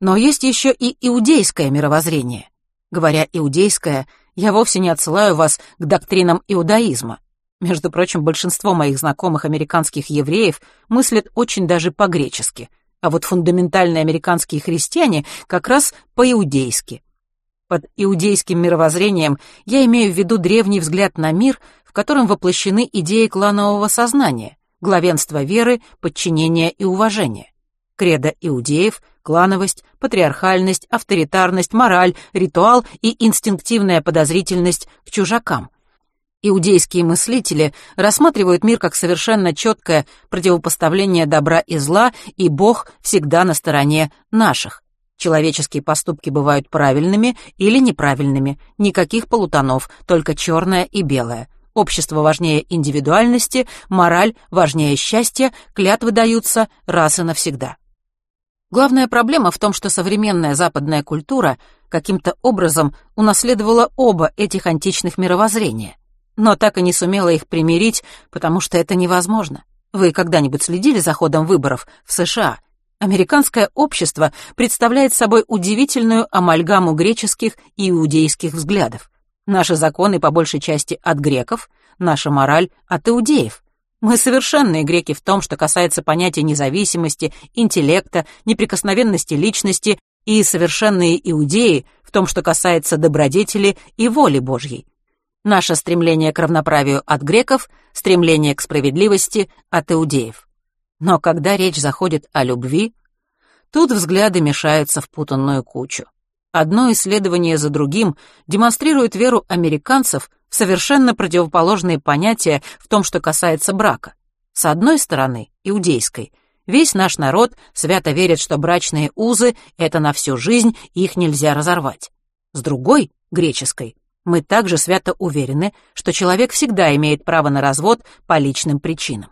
Но есть еще и иудейское мировоззрение. Говоря «иудейское», я вовсе не отсылаю вас к доктринам иудаизма. Между прочим, большинство моих знакомых американских евреев мыслят очень даже по-гречески, а вот фундаментальные американские христиане как раз по-иудейски. Под иудейским мировоззрением я имею в виду древний взгляд на мир, в котором воплощены идеи кланового сознания, главенство веры, подчинение и уважение. Кредо иудеев, клановость, патриархальность, авторитарность, мораль, ритуал и инстинктивная подозрительность к чужакам. Иудейские мыслители рассматривают мир как совершенно четкое противопоставление добра и зла, и Бог всегда на стороне наших. Человеческие поступки бывают правильными или неправильными, никаких полутонов, только черное и белое. Общество важнее индивидуальности, мораль важнее счастья, клятвы даются раз и навсегда. Главная проблема в том, что современная западная культура каким-то образом унаследовала оба этих античных мировоззрения, но так и не сумела их примирить, потому что это невозможно. Вы когда-нибудь следили за ходом выборов в США? Американское общество представляет собой удивительную амальгаму греческих и иудейских взглядов. Наши законы по большей части от греков, наша мораль от иудеев. Мы совершенные греки в том, что касается понятия независимости, интеллекта, неприкосновенности личности, и совершенные иудеи в том, что касается добродетели и воли Божьей. Наше стремление к равноправию от греков, стремление к справедливости от иудеев. Но когда речь заходит о любви, тут взгляды мешаются в путанную кучу. Одно исследование за другим демонстрирует веру американцев в совершенно противоположные понятия в том, что касается брака. С одной стороны, иудейской, весь наш народ свято верит, что брачные узы — это на всю жизнь, их нельзя разорвать. С другой, греческой, мы также свято уверены, что человек всегда имеет право на развод по личным причинам.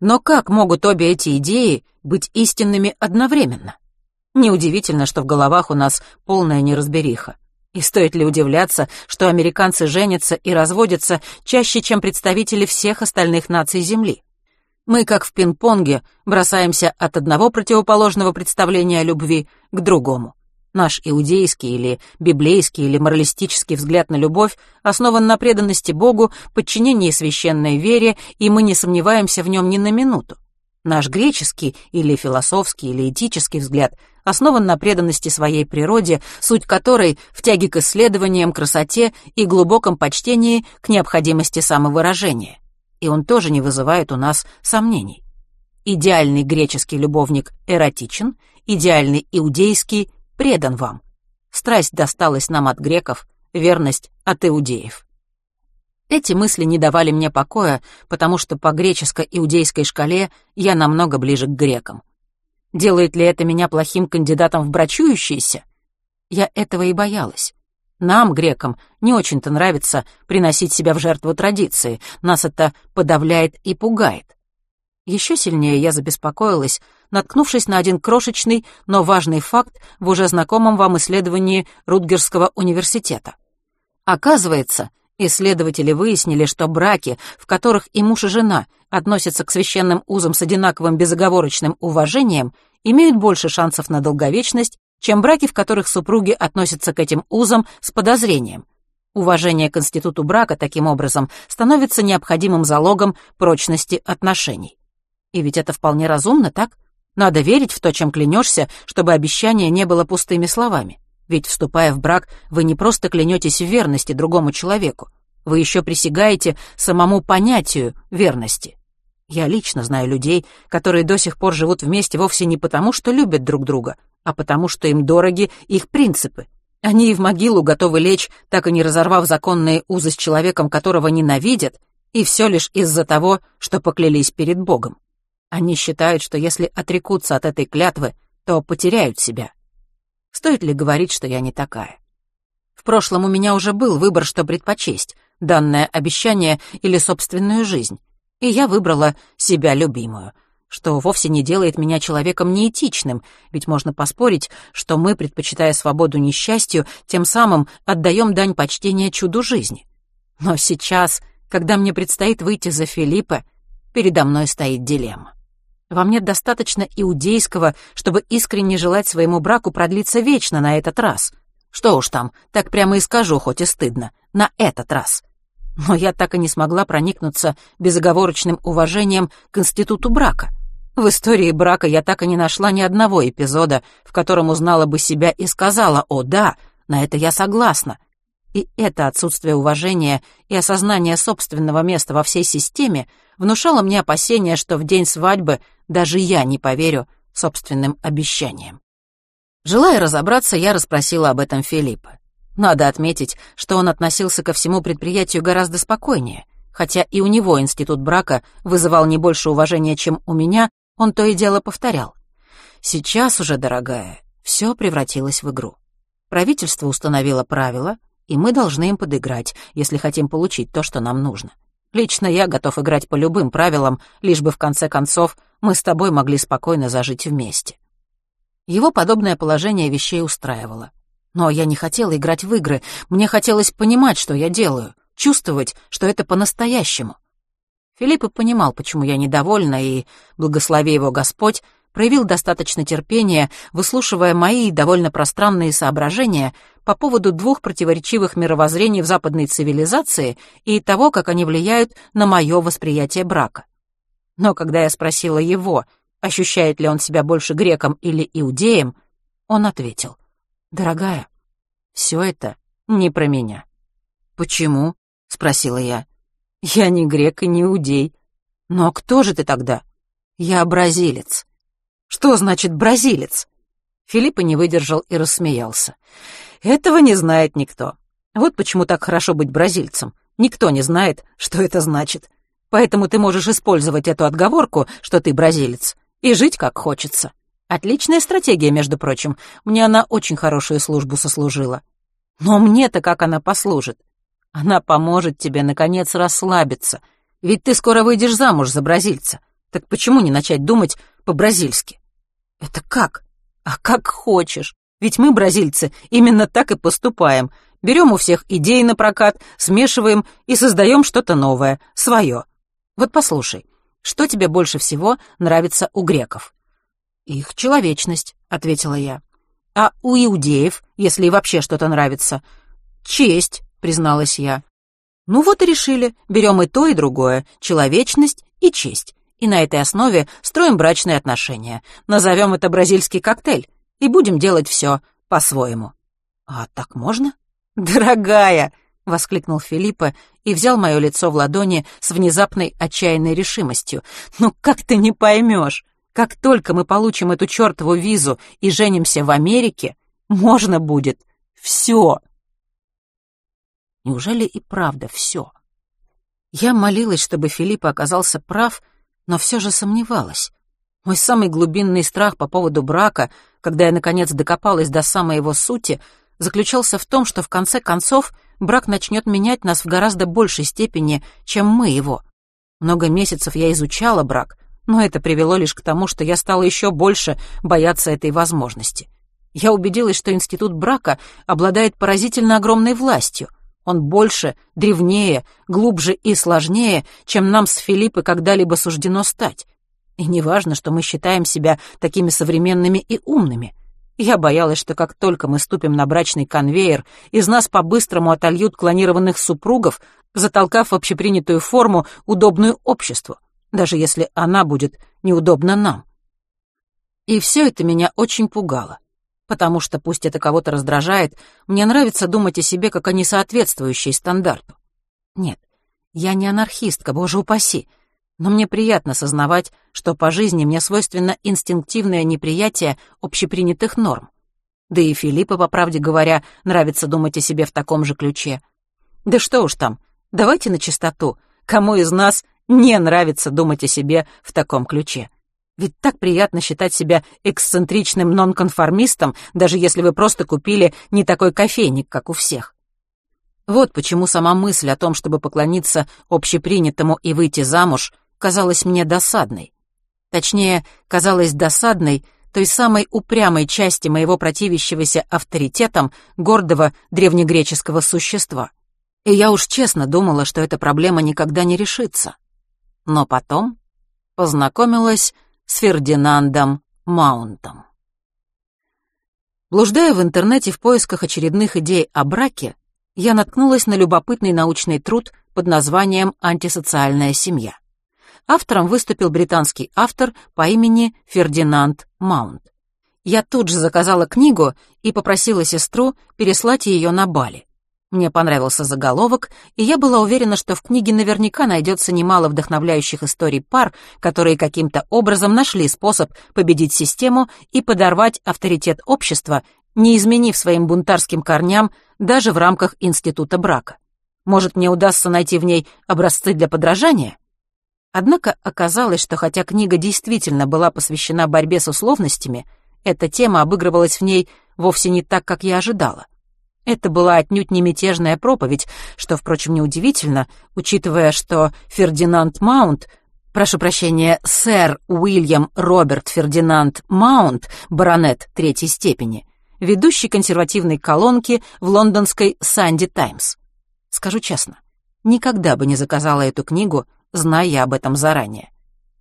Но как могут обе эти идеи быть истинными одновременно? Неудивительно, что в головах у нас полная неразбериха. И стоит ли удивляться, что американцы женятся и разводятся чаще, чем представители всех остальных наций Земли? Мы, как в пинг-понге, бросаемся от одного противоположного представления о любви к другому. Наш иудейский или библейский или моралистический взгляд на любовь основан на преданности Богу, подчинении священной вере, и мы не сомневаемся в нем ни на минуту. Наш греческий или философский или этический взгляд основан на преданности своей природе, суть которой в тяге к исследованиям, красоте и глубоком почтении к необходимости самовыражения. И он тоже не вызывает у нас сомнений. Идеальный греческий любовник эротичен, идеальный иудейский предан вам. Страсть досталась нам от греков, верность от иудеев. Эти мысли не давали мне покоя, потому что по греческо-иудейской шкале я намного ближе к грекам. Делает ли это меня плохим кандидатом в брачующиеся? Я этого и боялась. Нам, грекам, не очень-то нравится приносить себя в жертву традиции, нас это подавляет и пугает. Еще сильнее я забеспокоилась, наткнувшись на один крошечный, но важный факт в уже знакомом вам исследовании Рутгерского университета. Оказывается, исследователи выяснили, что браки, в которых и муж, и жена относятся к священным узам с одинаковым безоговорочным уважением, имеют больше шансов на долговечность, чем браки, в которых супруги относятся к этим узам с подозрением. Уважение к институту брака таким образом становится необходимым залогом прочности отношений. И ведь это вполне разумно, так? Надо верить в то, чем клянешься, чтобы обещание не было пустыми словами. Ведь, вступая в брак, вы не просто клянетесь в верности другому человеку, вы еще присягаете самому понятию верности. Я лично знаю людей, которые до сих пор живут вместе вовсе не потому, что любят друг друга, а потому, что им дороги их принципы. Они и в могилу готовы лечь, так и не разорвав законные узы с человеком, которого ненавидят, и все лишь из-за того, что поклялись перед Богом. Они считают, что если отрекутся от этой клятвы, то потеряют себя. Стоит ли говорить, что я не такая? В прошлом у меня уже был выбор, что предпочесть, данное обещание или собственную жизнь, и я выбрала себя любимую, что вовсе не делает меня человеком неэтичным, ведь можно поспорить, что мы, предпочитая свободу несчастью, тем самым отдаем дань почтения чуду жизни. Но сейчас, когда мне предстоит выйти за Филиппа, передо мной стоит дилемма. Во мне достаточно иудейского, чтобы искренне желать своему браку продлиться вечно на этот раз. Что уж там, так прямо и скажу, хоть и стыдно, на этот раз. Но я так и не смогла проникнуться безоговорочным уважением к институту брака. В истории брака я так и не нашла ни одного эпизода, в котором узнала бы себя и сказала «О, да, на это я согласна». И это отсутствие уважения и осознания собственного места во всей системе внушало мне опасения, что в день свадьбы даже я не поверю собственным обещаниям. Желая разобраться, я расспросила об этом Филиппа. Надо отметить, что он относился ко всему предприятию гораздо спокойнее. Хотя и у него институт брака вызывал не больше уважения, чем у меня, он то и дело повторял. Сейчас уже, дорогая, все превратилось в игру. Правительство установило правила, и мы должны им подыграть, если хотим получить то, что нам нужно. Лично я готов играть по любым правилам, лишь бы в конце концов мы с тобой могли спокойно зажить вместе. Его подобное положение вещей устраивало. Но я не хотела играть в игры, мне хотелось понимать, что я делаю, чувствовать, что это по-настоящему. Филипп понимал, почему я недовольна, и, благослови его Господь, проявил достаточно терпения, выслушивая мои довольно пространные соображения по поводу двух противоречивых мировоззрений в западной цивилизации и того, как они влияют на мое восприятие брака. Но когда я спросила его, ощущает ли он себя больше греком или иудеем, он ответил, «Дорогая, все это не про меня». «Почему?» — спросила я. «Я не грек и не иудей. Но кто же ты тогда?» «Я бразилец». Что значит бразилец? Филиппа не выдержал и рассмеялся. Этого не знает никто. Вот почему так хорошо быть бразильцем. Никто не знает, что это значит. Поэтому ты можешь использовать эту отговорку, что ты бразилец, и жить как хочется. Отличная стратегия, между прочим. Мне она очень хорошую службу сослужила. Но мне-то как она послужит? Она поможет тебе, наконец, расслабиться. Ведь ты скоро выйдешь замуж за бразильца. Так почему не начать думать по-бразильски? Это как? А как хочешь. Ведь мы, бразильцы, именно так и поступаем. Берем у всех идеи на прокат, смешиваем и создаем что-то новое, свое. Вот послушай, что тебе больше всего нравится у греков? Их человечность, ответила я. А у иудеев, если вообще что-то нравится? Честь, призналась я. Ну вот и решили, берем и то, и другое, человечность и честь и на этой основе строим брачные отношения. Назовем это бразильский коктейль и будем делать все по-своему». «А так можно?» «Дорогая!» — воскликнул Филиппа и взял мое лицо в ладони с внезапной отчаянной решимостью. «Ну как ты не поймешь? Как только мы получим эту чертову визу и женимся в Америке, можно будет все!» Неужели и правда все? Я молилась, чтобы Филиппа оказался прав — но все же сомневалась. Мой самый глубинный страх по поводу брака, когда я, наконец, докопалась до самой его сути, заключался в том, что в конце концов брак начнет менять нас в гораздо большей степени, чем мы его. Много месяцев я изучала брак, но это привело лишь к тому, что я стала еще больше бояться этой возможности. Я убедилась, что институт брака обладает поразительно огромной властью, он больше, древнее, глубже и сложнее, чем нам с Филиппой когда-либо суждено стать. И неважно, что мы считаем себя такими современными и умными. Я боялась, что как только мы ступим на брачный конвейер, из нас по-быстрому отольют клонированных супругов, затолкав в общепринятую форму, удобную обществу, даже если она будет неудобна нам. И все это меня очень пугало потому что, пусть это кого-то раздражает, мне нравится думать о себе как о несоответствующей стандарту. Нет, я не анархистка, боже упаси, но мне приятно сознавать, что по жизни мне свойственно инстинктивное неприятие общепринятых норм. Да и Филиппа, по правде говоря, нравится думать о себе в таком же ключе. Да что уж там, давайте на чистоту, кому из нас не нравится думать о себе в таком ключе? Ведь так приятно считать себя эксцентричным нонконформистом, даже если вы просто купили не такой кофейник, как у всех. Вот почему сама мысль о том, чтобы поклониться общепринятому и выйти замуж, казалась мне досадной. Точнее, казалась досадной той самой упрямой части моего противящегося авторитетом гордого древнегреческого существа. И я уж честно думала, что эта проблема никогда не решится. Но потом познакомилась с Фердинандом Маунтом. Блуждая в интернете в поисках очередных идей о браке, я наткнулась на любопытный научный труд, под названием «Антисоциальная семья». Автором выступил британский автор по имени Фердинанд Маунт. Я тут же заказала книгу и попросила сестру переслать ее на Бали. Мне понравился заголовок, и я была уверена, что в книге наверняка найдется немало вдохновляющих историй пар, которые каким-то образом нашли способ победить систему и подорвать авторитет общества, не изменив своим бунтарским корням даже в рамках института брака. Может, мне удастся найти в ней образцы для подражания? Однако оказалось, что хотя книга действительно была посвящена борьбе с условностями, эта тема обыгрывалась в ней вовсе не так, как я ожидала. Это была отнюдь не мятежная проповедь, что, впрочем, неудивительно, учитывая, что Фердинанд Маунт, прошу прощения, сэр Уильям Роберт Фердинанд Маунт, баронет третьей степени, ведущий консервативной колонки в лондонской «Санди Таймс». Скажу честно, никогда бы не заказала эту книгу, зная об этом заранее.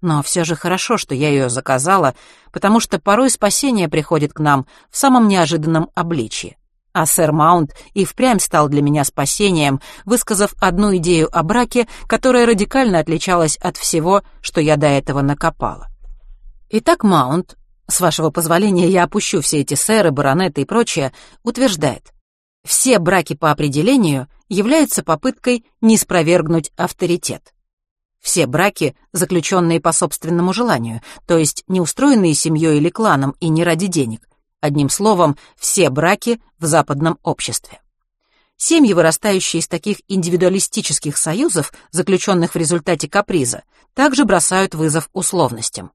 Но все же хорошо, что я ее заказала, потому что порой спасение приходит к нам в самом неожиданном обличье. А сэр Маунт и впрямь стал для меня спасением, высказав одну идею о браке, которая радикально отличалась от всего, что я до этого накопала. Итак, Маунт, с вашего позволения я опущу все эти сэры, баронеты и прочее, утверждает, все браки по определению являются попыткой не спровергнуть авторитет. Все браки, заключенные по собственному желанию, то есть не устроенные семьей или кланом и не ради денег, Одним словом, все браки в западном обществе. Семьи, вырастающие из таких индивидуалистических союзов, заключенных в результате каприза, также бросают вызов условностям.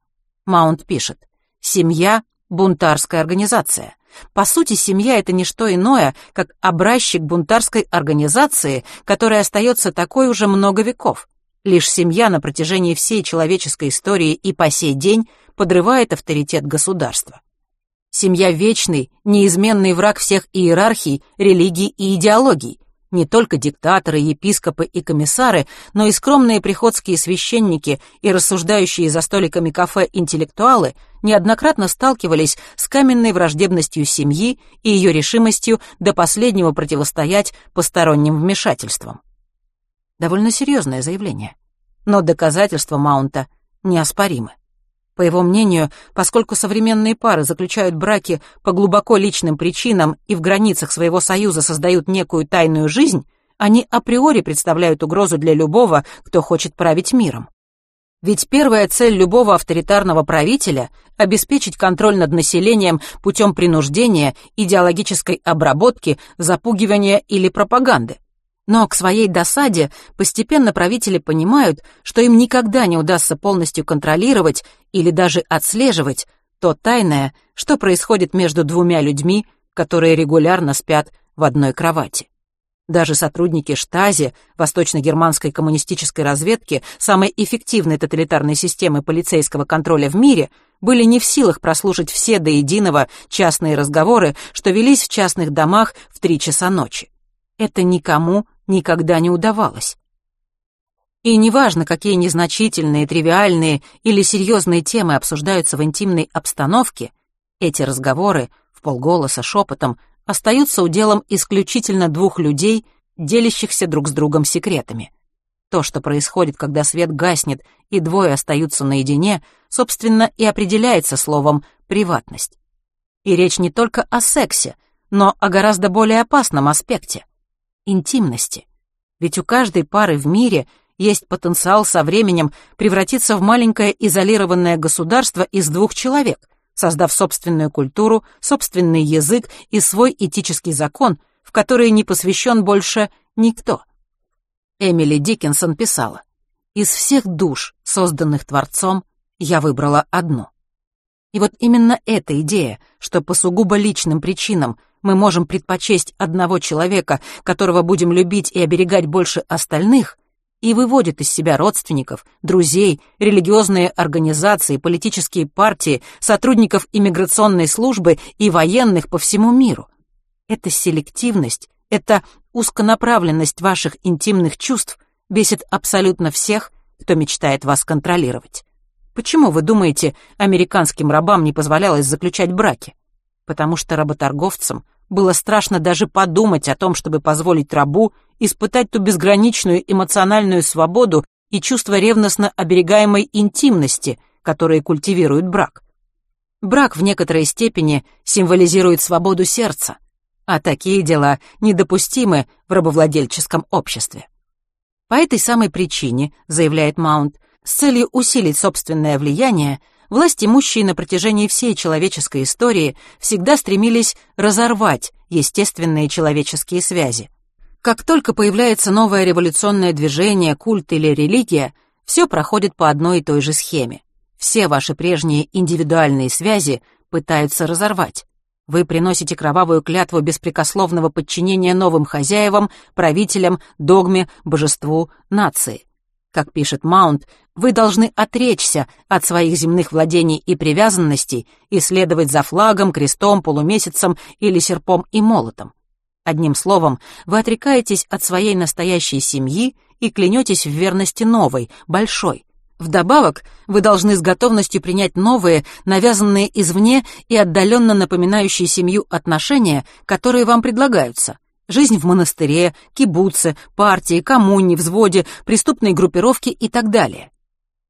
Маунт пишет, «Семья — бунтарская организация. По сути, семья — это не что иное, как образчик бунтарской организации, которая остается такой уже много веков. Лишь семья на протяжении всей человеческой истории и по сей день подрывает авторитет государства. Семья — вечный, неизменный враг всех иерархий, религий и идеологий. Не только диктаторы, епископы и комиссары, но и скромные приходские священники и рассуждающие за столиками кафе интеллектуалы неоднократно сталкивались с каменной враждебностью семьи и ее решимостью до последнего противостоять посторонним вмешательствам. Довольно серьезное заявление. Но доказательства Маунта неоспоримы. По его мнению, поскольку современные пары заключают браки по глубоко личным причинам и в границах своего союза создают некую тайную жизнь, они априори представляют угрозу для любого, кто хочет править миром. Ведь первая цель любого авторитарного правителя — обеспечить контроль над населением путем принуждения, идеологической обработки, запугивания или пропаганды. Но к своей досаде постепенно правители понимают, что им никогда не удастся полностью контролировать или даже отслеживать то тайное, что происходит между двумя людьми, которые регулярно спят в одной кровати. Даже сотрудники Штази, восточно-германской коммунистической разведки, самой эффективной тоталитарной системы полицейского контроля в мире, были не в силах прослушать все до единого частные разговоры, что велись в частных домах в три часа ночи. Это никому никогда не удавалось. И неважно, какие незначительные, тривиальные или серьезные темы обсуждаются в интимной обстановке, эти разговоры, в полголоса, шепотом, остаются уделом исключительно двух людей, делящихся друг с другом секретами. То, что происходит, когда свет гаснет и двое остаются наедине, собственно, и определяется словом «приватность». И речь не только о сексе, но о гораздо более опасном аспекте — интимности. Ведь у каждой пары в мире есть потенциал со временем превратиться в маленькое изолированное государство из двух человек, создав собственную культуру, собственный язык и свой этический закон, в который не посвящен больше никто. Эмили Диккенсон писала, «Из всех душ, созданных Творцом, я выбрала одну». И вот именно эта идея, что по сугубо личным причинам мы можем предпочесть одного человека, которого будем любить и оберегать больше остальных, и выводит из себя родственников, друзей, религиозные организации, политические партии, сотрудников иммиграционной службы и военных по всему миру. Эта селективность, эта узконаправленность ваших интимных чувств бесит абсолютно всех, кто мечтает вас контролировать. Почему, вы думаете, американским рабам не позволялось заключать браки? Потому что работорговцам было страшно даже подумать о том, чтобы позволить рабу испытать ту безграничную эмоциональную свободу и чувство ревностно оберегаемой интимности, которые культивирует брак. Брак в некоторой степени символизирует свободу сердца, а такие дела недопустимы в рабовладельческом обществе. По этой самой причине, заявляет Маунт, с целью усилить собственное влияние, власть имущие на протяжении всей человеческой истории всегда стремились разорвать естественные человеческие связи. Как только появляется новое революционное движение, культ или религия, все проходит по одной и той же схеме. Все ваши прежние индивидуальные связи пытаются разорвать. Вы приносите кровавую клятву беспрекословного подчинения новым хозяевам, правителям, догме, божеству, нации. Как пишет Маунт, вы должны отречься от своих земных владений и привязанностей и следовать за флагом, крестом, полумесяцем или серпом и молотом. Одним словом, вы отрекаетесь от своей настоящей семьи и клянетесь в верности новой, большой. Вдобавок, вы должны с готовностью принять новые, навязанные извне и отдаленно напоминающие семью отношения, которые вам предлагаются. Жизнь в монастыре, кибуце, партии, коммуне, взводе, преступной группировке и так далее.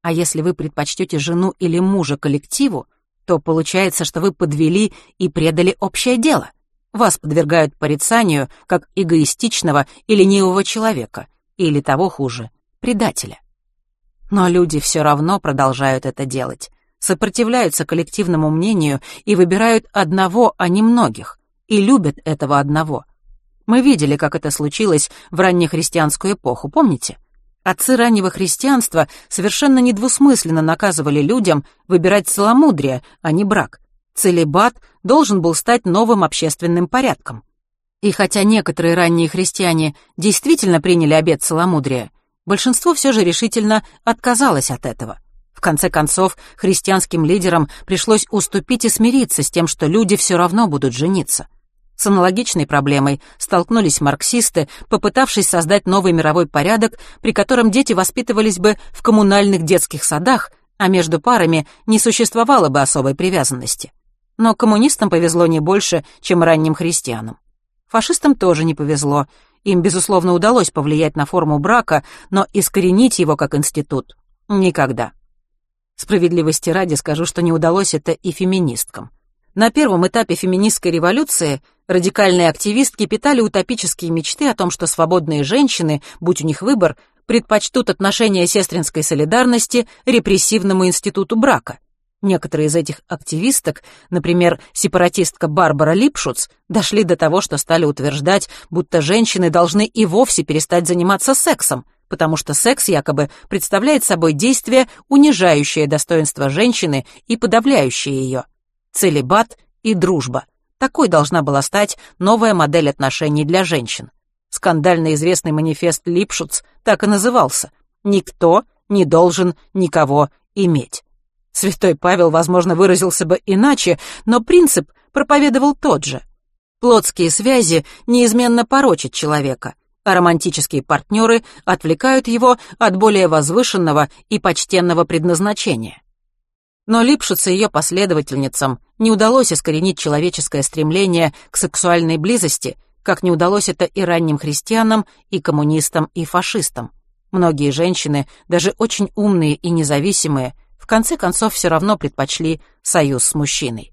А если вы предпочтете жену или мужа коллективу, то получается, что вы подвели и предали общее дело — вас подвергают порицанию как эгоистичного и ленивого человека, или того хуже, предателя. Но люди все равно продолжают это делать, сопротивляются коллективному мнению и выбирают одного, а не многих, и любят этого одного. Мы видели, как это случилось в раннехристианскую эпоху, помните? Отцы раннего христианства совершенно недвусмысленно наказывали людям выбирать целомудрие, а не брак, Целебат должен был стать новым общественным порядком. И хотя некоторые ранние христиане действительно приняли обет целомудрия, большинство все же решительно отказалось от этого. В конце концов, христианским лидерам пришлось уступить и смириться с тем, что люди все равно будут жениться. С аналогичной проблемой столкнулись марксисты, попытавшись создать новый мировой порядок, при котором дети воспитывались бы в коммунальных детских садах, а между парами не существовало бы особой привязанности. Но коммунистам повезло не больше, чем ранним христианам. Фашистам тоже не повезло. Им, безусловно, удалось повлиять на форму брака, но искоренить его как институт — никогда. Справедливости ради скажу, что не удалось это и феминисткам. На первом этапе феминистской революции радикальные активистки питали утопические мечты о том, что свободные женщины, будь у них выбор, предпочтут отношения сестринской солидарности репрессивному институту брака — Некоторые из этих активисток, например, сепаратистка Барбара Липшуц, дошли до того, что стали утверждать, будто женщины должны и вовсе перестать заниматься сексом, потому что секс якобы представляет собой действие, унижающее достоинство женщины и подавляющее ее. Целебат и дружба. Такой должна была стать новая модель отношений для женщин. Скандально известный манифест Липшуц так и назывался «Никто не должен никого иметь». Святой Павел, возможно, выразился бы иначе, но принцип проповедовал тот же. Плотские связи неизменно порочат человека, а романтические партнеры отвлекают его от более возвышенного и почтенного предназначения. Но Липшиц и ее последовательницам не удалось искоренить человеческое стремление к сексуальной близости, как не удалось это и ранним христианам, и коммунистам, и фашистам. Многие женщины, даже очень умные и независимые, в конце концов все равно предпочли союз с мужчиной.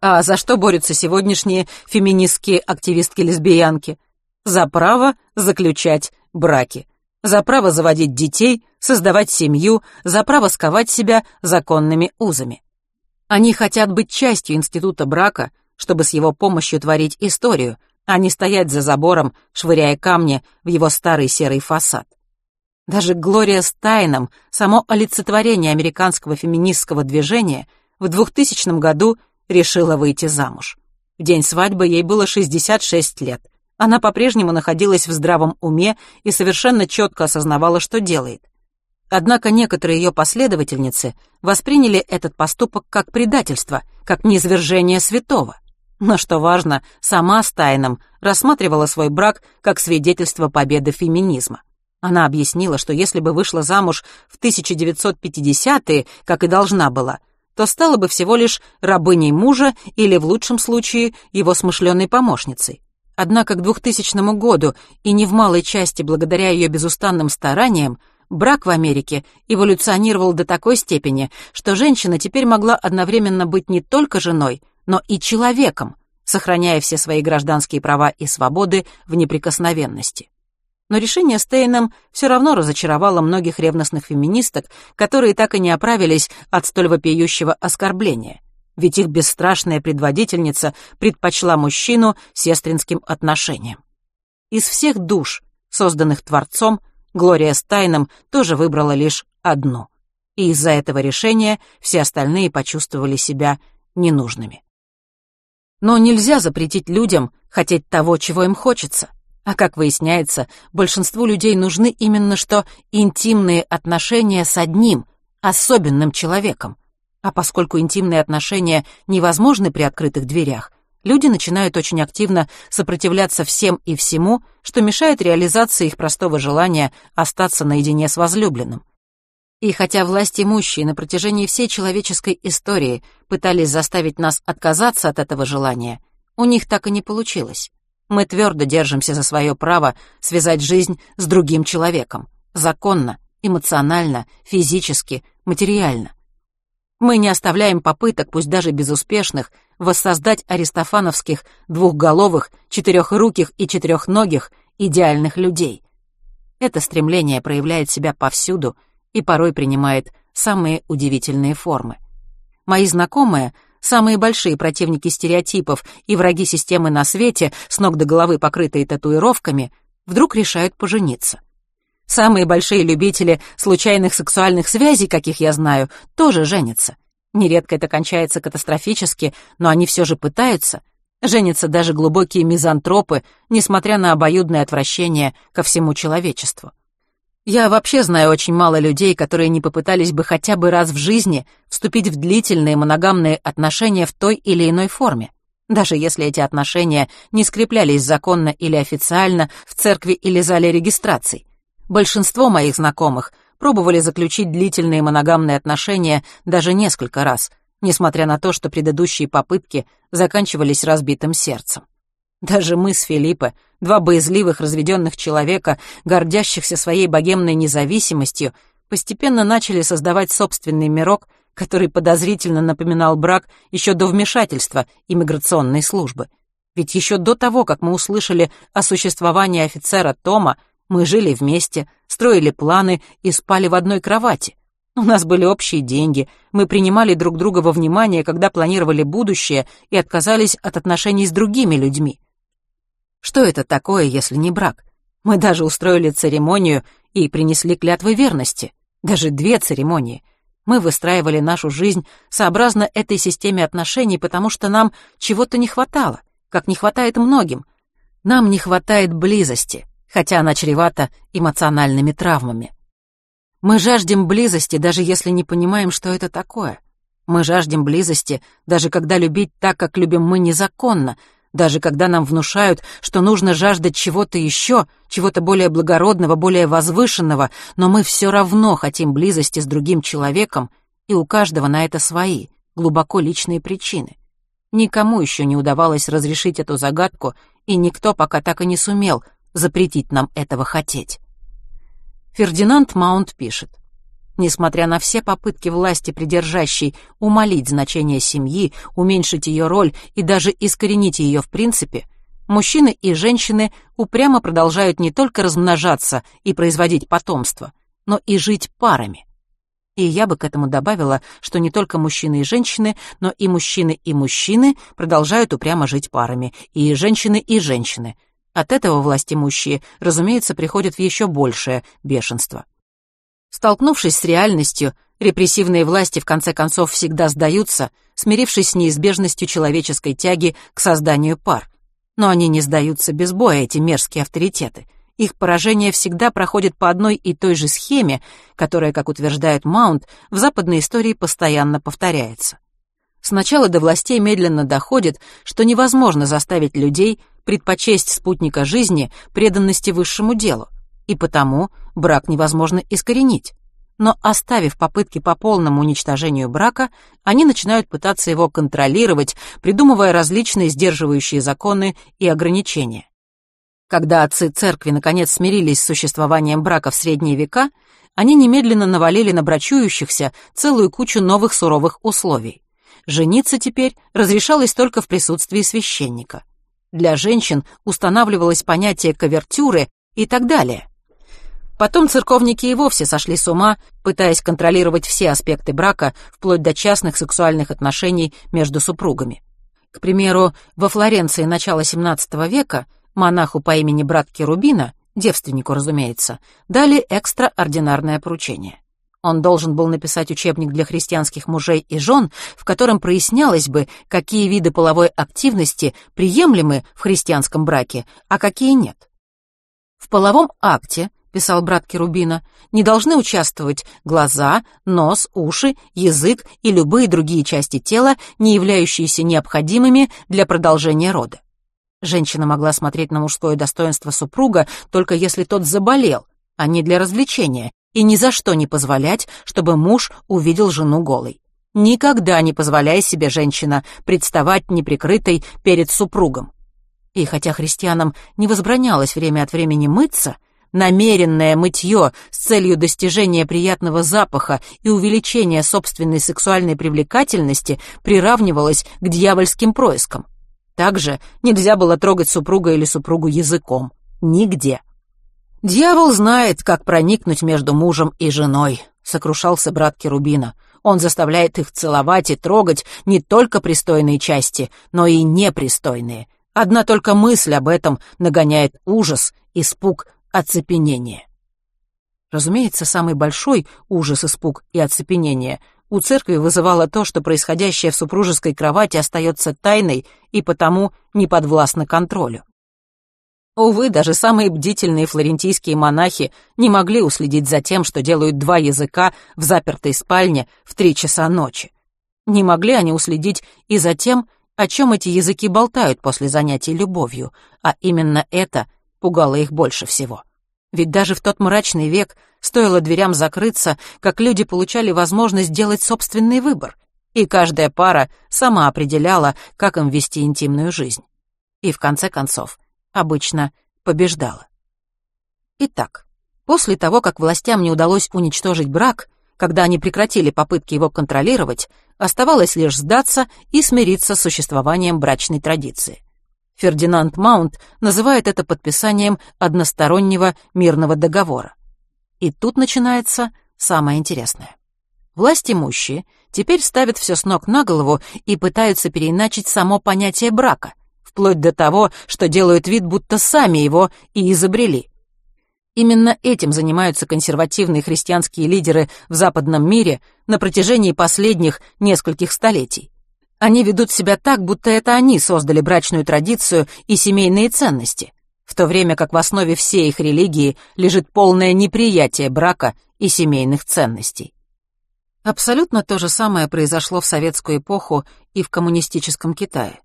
А за что борются сегодняшние феминистские активистки-лесбиянки? За право заключать браки, за право заводить детей, создавать семью, за право сковать себя законными узами. Они хотят быть частью института брака, чтобы с его помощью творить историю, а не стоять за забором, швыряя камни в его старый серый фасад. Даже Глория Стайном, само олицетворение американского феминистского движения, в 2000 году решила выйти замуж. В день свадьбы ей было 66 лет. Она по-прежнему находилась в здравом уме и совершенно четко осознавала, что делает. Однако некоторые ее последовательницы восприняли этот поступок как предательство, как низвержение святого. Но что важно, сама Стайном рассматривала свой брак как свидетельство победы феминизма. Она объяснила, что если бы вышла замуж в 1950-е, как и должна была, то стала бы всего лишь рабыней мужа или, в лучшем случае, его смышленой помощницей. Однако к 2000 году, и не в малой части благодаря ее безустанным стараниям, брак в Америке эволюционировал до такой степени, что женщина теперь могла одновременно быть не только женой, но и человеком, сохраняя все свои гражданские права и свободы в неприкосновенности. Но решение Стейном все равно разочаровало многих ревностных феминисток, которые так и не оправились от столь вопиющего оскорбления — ведь их бесстрашная предводительница предпочла мужчину сестринским отношениям. Из всех душ, созданных Творцом, Глория Стайном тоже выбрала лишь одну. И из-за этого решения все остальные почувствовали себя ненужными. Но нельзя запретить людям хотеть того, чего им хочется. А как выясняется, большинству людей нужны именно что интимные отношения с одним, особенным человеком, а поскольку интимные отношения невозможны при открытых дверях, люди начинают очень активно сопротивляться всем и всему, что мешает реализации их простого желания остаться наедине с возлюбленным. И хотя власть имущие на протяжении всей человеческой истории пытались заставить нас отказаться от этого желания, у них так и не получилось. Мы твердо держимся за свое право связать жизнь с другим человеком. Законно, эмоционально, физически, материально. Мы не оставляем попыток, пусть даже безуспешных, воссоздать аристофановских двухголовых, четырехруких и четырехногих идеальных людей. Это стремление проявляет себя повсюду и порой принимает самые удивительные формы. Мои знакомые, самые большие противники стереотипов и враги системы на свете, с ног до головы покрытые татуировками, вдруг решают пожениться — Самые большие любители случайных сексуальных связей, каких я знаю, тоже женятся. Нередко это кончается катастрофически, но они все же пытаются. Женятся даже глубокие мизантропы, несмотря на обоюдное отвращение ко всему человечеству. Я вообще знаю очень мало людей, которые не попытались бы хотя бы раз в жизни вступить в длительные моногамные отношения в той или иной форме, даже если эти отношения не скреплялись законно или официально в церкви или зале регистраций. Большинство моих знакомых пробовали заключить длительные моногамные отношения даже несколько раз, несмотря на то, что предыдущие попытки заканчивались разбитым сердцем. Даже мы с Филиппо, два боязливых разведенных человека, гордящихся своей богемной независимостью, постепенно начали создавать собственный мирок, который подозрительно напоминал брак еще до вмешательства иммиграционной службы. Ведь еще до того, как мы услышали о существовании офицера Тома, мы жили вместе, строили планы и спали в одной кровати. У нас были общие деньги, мы принимали друг друга во внимание, когда планировали будущее и отказались от отношений с другими людьми. Что это такое, если не брак? Мы даже устроили церемонию и принесли клятвы верности. Даже две церемонии. Мы выстраивали нашу жизнь сообразно этой системе отношений, потому что нам чего-то не хватало, как не хватает многим. Нам не хватает близости, хотя она чревата эмоциональными травмами. Мы жаждем близости, даже если не понимаем, что это такое. Мы жаждем близости, даже когда любить так, как любим мы, незаконно, даже когда нам внушают, что нужно жаждать чего-то еще, чего-то более благородного, более возвышенного, но мы все равно хотим близости с другим человеком, и у каждого на это свои, глубоко личные причины. Никому еще не удавалось разрешить эту загадку, и никто пока так и не сумел запретить нам этого хотеть. Фердинанд Маунт пишет. Несмотря на все попытки власти придержащей умолить значение семьи, уменьшить ее роль и даже искоренить ее в принципе, мужчины и женщины упрямо продолжают не только размножаться и производить потомство, но и жить парами. И я бы к этому добавила, что не только мужчины и женщины, но и мужчины и мужчины продолжают упрямо жить парами, и женщины и женщины — от этого властимущие, разумеется, приходят в еще большее бешенство. Столкнувшись с реальностью, репрессивные власти в конце концов всегда сдаются, смирившись с неизбежностью человеческой тяги к созданию пар. Но они не сдаются без боя, эти мерзкие авторитеты. Их поражение всегда проходит по одной и той же схеме, которая, как утверждает Маунт, в западной истории постоянно повторяется. Сначала до властей медленно доходит, что невозможно заставить людей предпочесть спутника жизни преданности высшему делу, и потому брак невозможно искоренить. но оставив попытки по полному уничтожению брака, они начинают пытаться его контролировать, придумывая различные сдерживающие законы и ограничения. Когда отцы церкви наконец смирились с существованием брака в средние века, они немедленно навалили на брачующихся целую кучу новых суровых условий. Жениться теперь разрешалось только в присутствии священника. Для женщин устанавливалось понятие кавертюры и так далее. Потом церковники и вовсе сошли с ума, пытаясь контролировать все аспекты брака, вплоть до частных сексуальных отношений между супругами. К примеру, во Флоренции начала XVII века монаху по имени брат Керубина, девственнику, разумеется, дали экстраординарное поручение. Он должен был написать учебник для христианских мужей и жен, в котором прояснялось бы, какие виды половой активности приемлемы в христианском браке, а какие нет. В половом акте, писал брат Керубина, не должны участвовать глаза, нос, уши, язык и любые другие части тела, не являющиеся необходимыми для продолжения рода. Женщина могла смотреть на мужское достоинство супруга только если тот заболел, а не для развлечения, и ни за что не позволять, чтобы муж увидел жену голой. Никогда не позволяй себе, женщина, представать неприкрытой перед супругом. И хотя христианам не возбранялось время от времени мыться, намеренное мытье с целью достижения приятного запаха и увеличения собственной сексуальной привлекательности приравнивалось к дьявольским проискам. Также нельзя было трогать супруга или супругу языком. Нигде. «Дьявол знает, как проникнуть между мужем и женой», — сокрушался брат Керубина. «Он заставляет их целовать и трогать не только пристойные части, но и непристойные. Одна только мысль об этом нагоняет ужас, испуг, оцепенение». Разумеется, самый большой ужас, испуг и оцепенение у церкви вызывало то, что происходящее в супружеской кровати остается тайной и потому не подвластно контролю. Увы, даже самые бдительные флорентийские монахи не могли уследить за тем, что делают два языка в запертой спальне в три часа ночи. Не могли они уследить и за тем, о чем эти языки болтают после занятий любовью, а именно это пугало их больше всего. Ведь даже в тот мрачный век стоило дверям закрыться, как люди получали возможность делать собственный выбор, и каждая пара сама определяла, как им вести интимную жизнь. И в конце концов, обычно побеждала. Итак, после того, как властям не удалось уничтожить брак, когда они прекратили попытки его контролировать, оставалось лишь сдаться и смириться с существованием брачной традиции. Фердинанд Маунт называет это подписанием одностороннего мирного договора. И тут начинается самое интересное. Власть имущие теперь ставят все с ног на голову и пытаются переиначить само понятие брака, вплоть до того, что делают вид, будто сами его и изобрели. Именно этим занимаются консервативные христианские лидеры в западном мире на протяжении последних нескольких столетий. Они ведут себя так, будто это они создали брачную традицию и семейные ценности, в то время как в основе всей их религии лежит полное неприятие брака и семейных ценностей. Абсолютно то же самое произошло в советскую эпоху и в коммунистическом Китае.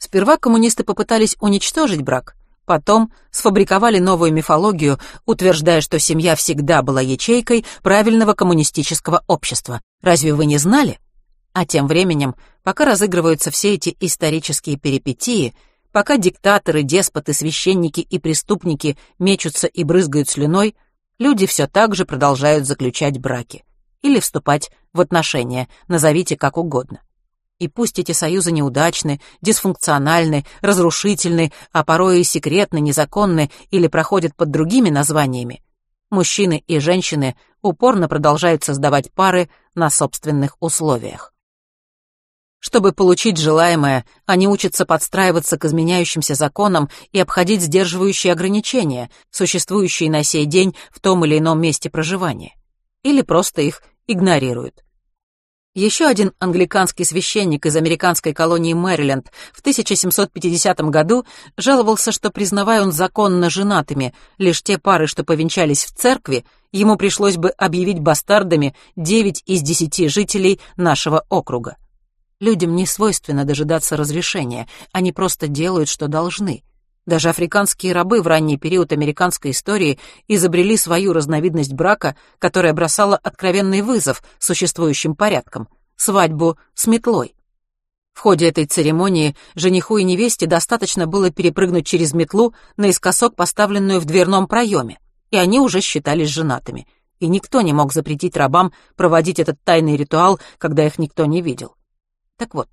Сперва коммунисты попытались уничтожить брак, потом сфабриковали новую мифологию, утверждая, что семья всегда была ячейкой правильного коммунистического общества. Разве вы не знали? А тем временем, пока разыгрываются все эти исторические перипетии, пока диктаторы, деспоты, священники и преступники мечутся и брызгают слюной, люди все так же продолжают заключать браки или вступать в отношения, назовите как угодно. И пусть эти союзы неудачны, дисфункциональны, разрушительны, а порой и секретны, незаконны или проходят под другими названиями, мужчины и женщины упорно продолжают создавать пары на собственных условиях. Чтобы получить желаемое, они учатся подстраиваться к изменяющимся законам и обходить сдерживающие ограничения, существующие на сей день в том или ином месте проживания. Или просто их игнорируют. Еще один англиканский священник из американской колонии Мэриленд в 1750 году жаловался, что, признавая он законно женатыми лишь те пары, что повенчались в церкви, ему пришлось бы объявить бастардами 9 из 10 жителей нашего округа. Людям не свойственно дожидаться разрешения, они просто делают, что должны. Даже африканские рабы в ранний период американской истории изобрели свою разновидность брака, которая бросала откровенный вызов существующим порядкам — свадьбу с метлой. В ходе этой церемонии жениху и невесте достаточно было перепрыгнуть через метлу наискосок, поставленную в дверном проеме, и они уже считались женатыми, и никто не мог запретить рабам проводить этот тайный ритуал, когда их никто не видел. Так вот,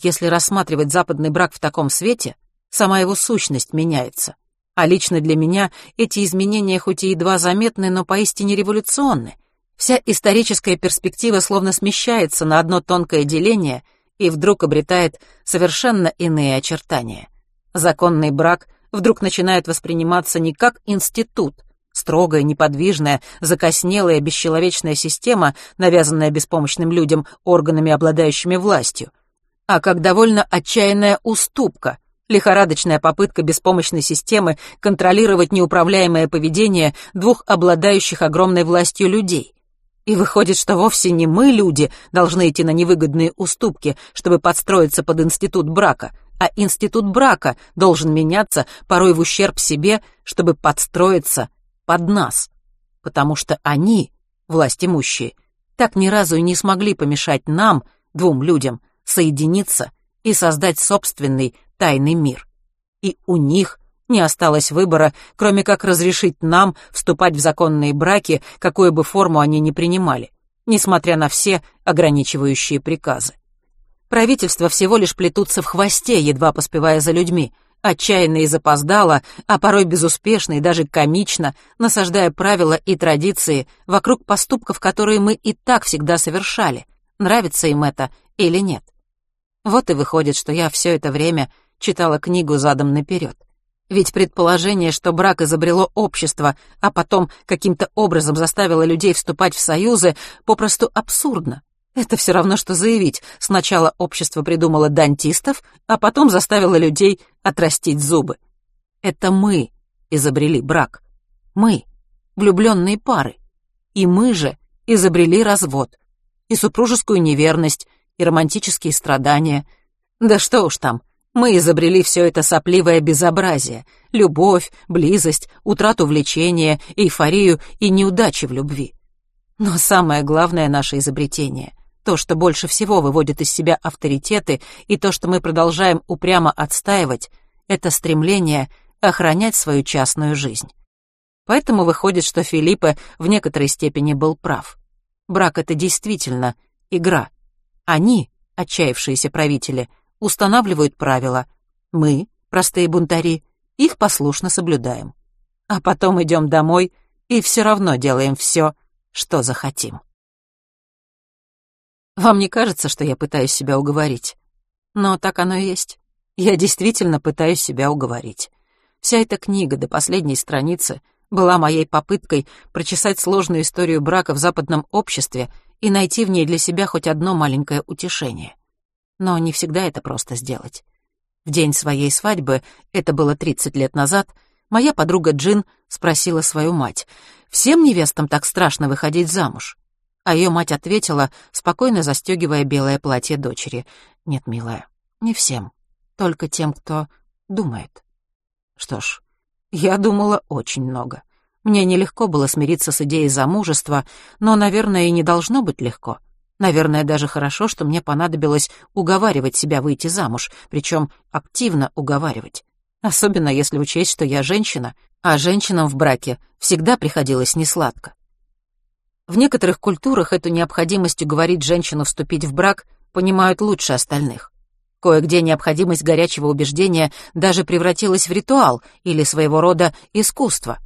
если рассматривать западный брак в таком свете — Сама его сущность меняется. А лично для меня эти изменения хоть и едва заметны, но поистине революционны. Вся историческая перспектива словно смещается на одно тонкое деление и вдруг обретает совершенно иные очертания. Законный брак вдруг начинает восприниматься не как институт, строгая, неподвижная, закоснелая, бесчеловечная система, навязанная беспомощным людям органами, обладающими властью, а как довольно отчаянная уступка — лихорадочная попытка беспомощной системы контролировать неуправляемое поведение двух обладающих огромной властью людей. И выходит, что вовсе не мы, люди, должны идти на невыгодные уступки, чтобы подстроиться под институт брака, а институт брака должен меняться порой в ущерб себе, чтобы подстроиться под нас. Потому что они, власть имущие, так ни разу и не смогли помешать нам, двум людям, соединиться и создать собственный тайный мир. И у них не осталось выбора, кроме как разрешить нам вступать в законные браки, какую бы форму они ни принимали, несмотря на все ограничивающие приказы. Правительства всего лишь плетутся в хвосте, едва поспевая за людьми, отчаянно и запоздало, а порой безуспешно и даже комично, насаждая правила и традиции вокруг поступков, которые мы и так всегда совершали, нравится им это или нет. Вот и выходит, что я все это время читала книгу задом наперед. Ведь предположение, что брак изобрело общество, а потом каким-то образом заставило людей вступать в союзы, попросту абсурдно. Это все равно, что заявить, сначала общество придумало дантистов, а потом заставило людей отрастить зубы. Это мы изобрели брак. Мы, влюбленные пары. И мы же изобрели развод. И супружескую неверность, и романтические страдания. Да что уж там, мы изобрели все это сопливое безобразие, любовь, близость, утрату влечения, эйфорию и неудачи в любви. Но самое главное наше изобретение, то, что больше всего выводит из себя авторитеты, и то, что мы продолжаем упрямо отстаивать, это стремление охранять свою частную жизнь. Поэтому выходит, что Филиппе в некоторой степени был прав. Брак — это действительно игра. Они, отчаявшиеся правители, устанавливают правила. Мы, простые бунтари, их послушно соблюдаем. А потом идем домой и все равно делаем все, что захотим. Вам не кажется, что я пытаюсь себя уговорить? Но так оно и есть. Я действительно пытаюсь себя уговорить. Вся эта книга до последней страницы была моей попыткой прочесать сложную историю брака в западном обществе и найти в ней для себя хоть одно маленькое утешение но не всегда это просто сделать. В день своей свадьбы, это было 30 лет назад, моя подруга Джин спросила свою мать, «Всем невестам так страшно выходить замуж?» А ее мать ответила, спокойно застегивая белое платье дочери, «Нет, милая, не всем, только тем, кто думает». Что ж, я думала очень много. Мне нелегко было смириться с идеей замужества, но, наверное, и не должно быть легко — Наверное, даже хорошо, что мне понадобилось уговаривать себя выйти замуж, причем активно уговаривать. Особенно если учесть, что я женщина, а женщинам в браке всегда приходилось несладко. В некоторых культурах эту необходимость уговорить женщину вступить в брак понимают лучше остальных. Кое-где необходимость горячего убеждения даже превратилась в ритуал или своего рода искусство.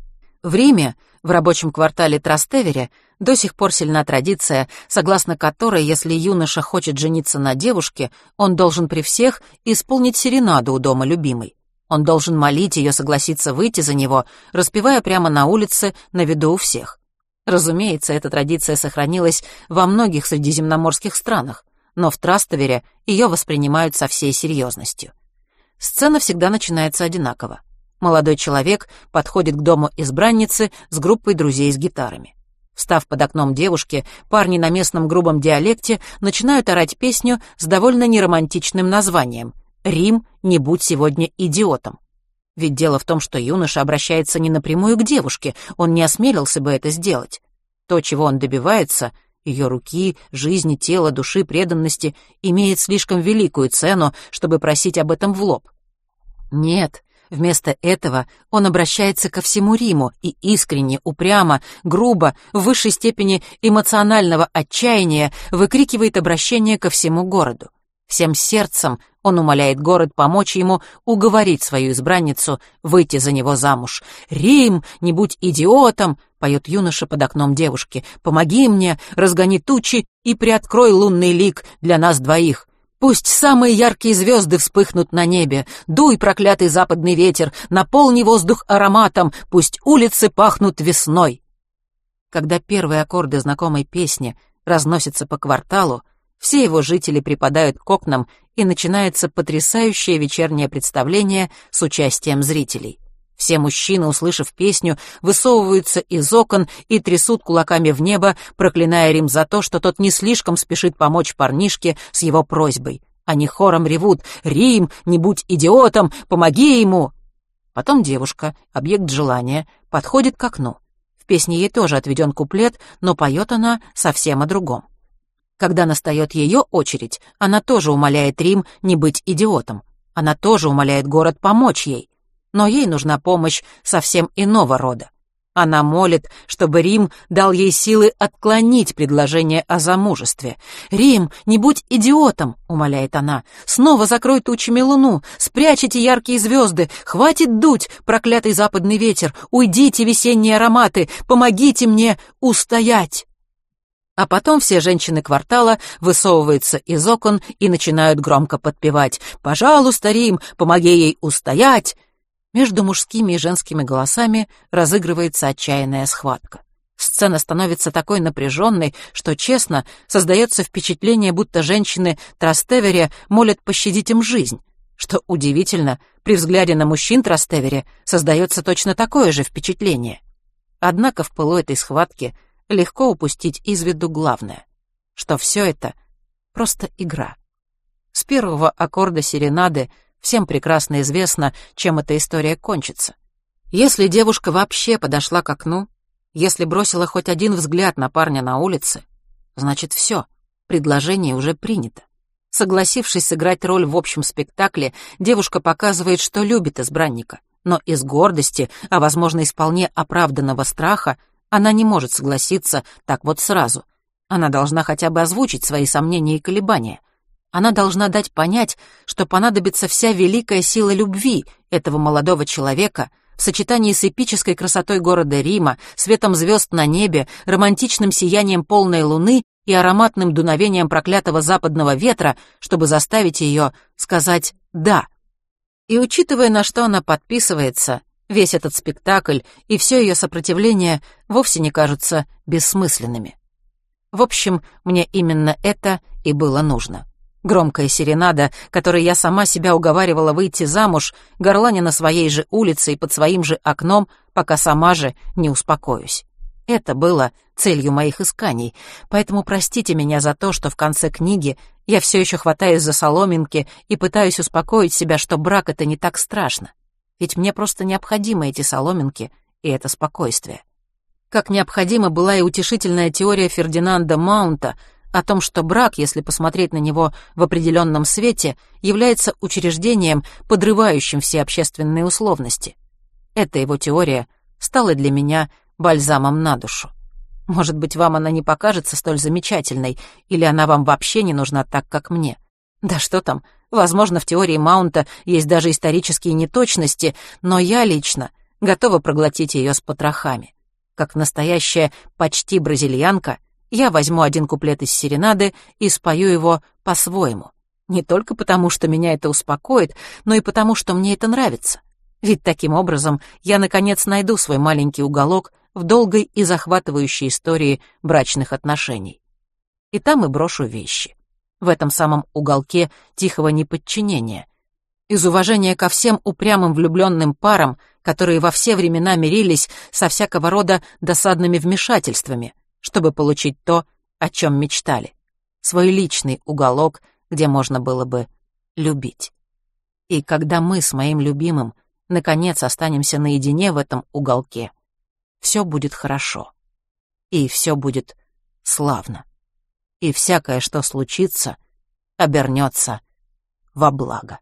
В Риме в рабочем квартале Трастевере до сих пор сильна традиция, согласно которой, если юноша хочет жениться на девушке, он должен при всех исполнить серенаду у дома любимой. Он должен молить ее согласиться выйти за него, распевая прямо на улице на виду у всех. Разумеется, эта традиция сохранилась во многих средиземноморских странах, но в Трастовере ее воспринимают со всей серьезностью. Сцена всегда начинается одинаково. Молодой человек подходит к дому избранницы с группой друзей с гитарами. Встав под окном девушки, парни на местном грубом диалекте начинают орать песню с довольно неромантичным названием «Рим, не будь сегодня идиотом». Ведь дело в том, что юноша обращается не напрямую к девушке, он не осмелился бы это сделать. То, чего он добивается, ее руки, жизни, тела, души, преданности, имеет слишком великую цену, чтобы просить об этом в лоб. Нет, вместо этого он обращается ко всему Риму и искренне, упрямо, грубо, в высшей степени эмоционального отчаяния выкрикивает обращение ко всему городу. Всем сердцем он умоляет город помочь ему уговорить свою избранницу выйти за него замуж. «Рим, не будь идиотом!» — поет юноша под окном девушки. «Помоги мне, разгони тучи и приоткрой лунный лик для нас двоих. Пусть самые яркие звезды вспыхнут на небе. Дуй, проклятый западный ветер, наполни воздух ароматом, пусть улицы пахнут весной». Когда первые аккорды знакомой песни разносятся по кварталу, все его жители припадают к окнам, и начинается потрясающее вечернее представление с участием зрителей. Все мужчины, услышав песню, высовываются из окон и трясут кулаками в небо, проклиная Рим за то, что тот не слишком спешит помочь парнишке с его просьбой. Они хором ревут «Рим, не будь идиотом, помоги ему!» Потом девушка, объект желания, подходит к окну. В песне ей тоже отведен куплет, но поет она совсем о другом. Когда настает ее очередь, она тоже умоляет Рим не быть идиотом. Она тоже умоляет город помочь ей. Но ей нужна помощь совсем иного рода. Она молит, чтобы Рим дал ей силы отклонить предложение о замужестве. «Рим, не будь идиотом!» — умоляет она. «Снова закрой тучами луну, спрячьте яркие звезды, хватит дуть, проклятый западный ветер, уйдите, весенние ароматы, помогите мне устоять!» А потом все женщины квартала высовываются из окон и начинают громко подпевать «Пожалуйста, Рим, помоги ей устоять!» Между мужскими и женскими голосами разыгрывается отчаянная схватка. Сцена становится такой напряженной, что, честно, создается впечатление, будто женщины Трастевере молят пощадить им жизнь. Что удивительно, при взгляде на мужчин Трастевере создается точно такое же впечатление. Однако в пылу этой схватки – легко упустить из виду главное, что все это просто игра. С первого аккорда серенады всем прекрасно известно, чем эта история кончится. Если девушка вообще подошла к окну, если бросила хоть один взгляд на парня на улице, значит все, предложение уже принято. Согласившись сыграть роль в общем спектакле, девушка показывает, что любит избранника, но из гордости, а, возможно, из вполне оправданного страха, она не может согласиться так вот сразу. Она должна хотя бы озвучить свои сомнения и колебания. Она должна дать понять, что понадобится вся великая сила любви этого молодого человека в сочетании с эпической красотой города Рима, светом звезд на небе, романтичным сиянием полной луны и ароматным дуновением проклятого западного ветра, чтобы заставить ее сказать «да». И учитывая, на что она подписывается, Весь этот спектакль и все ее сопротивление вовсе не кажутся бессмысленными. В общем, мне именно это и было нужно. Громкая серенада, которой я сама себя уговаривала выйти замуж, горланя на своей же улице и под своим же окном, пока сама же не успокоюсь. Это было целью моих исканий, поэтому простите меня за то, что в конце книги я все еще хватаюсь за соломинки и пытаюсь успокоить себя, что брак — это не так страшно ведь мне просто необходимы эти соломинки и это спокойствие. Как необходима была и утешительная теория Фердинанда Маунта о том, что брак, если посмотреть на него в определенном свете, является учреждением, подрывающим все общественные условности. Эта его теория стала для меня бальзамом на душу. Может быть, вам она не покажется столь замечательной, или она вам вообще не нужна так, как мне. Да что там, Возможно, в теории Маунта есть даже исторические неточности, но я лично готова проглотить ее с потрохами. Как настоящая почти бразильянка, я возьму один куплет из серенады и спою его по-своему. Не только потому, что меня это успокоит, но и потому, что мне это нравится. Ведь таким образом я, наконец, найду свой маленький уголок в долгой и захватывающей истории брачных отношений. И там и брошу вещи в этом самом уголке тихого неподчинения. Из уважения ко всем упрямым влюбленным парам, которые во все времена мирились со всякого рода досадными вмешательствами, чтобы получить то, о чем мечтали. Свой личный уголок, где можно было бы любить. И когда мы с моим любимым наконец останемся наедине в этом уголке, все будет хорошо. И все будет славно. И всякое, что случится, обернется во благо.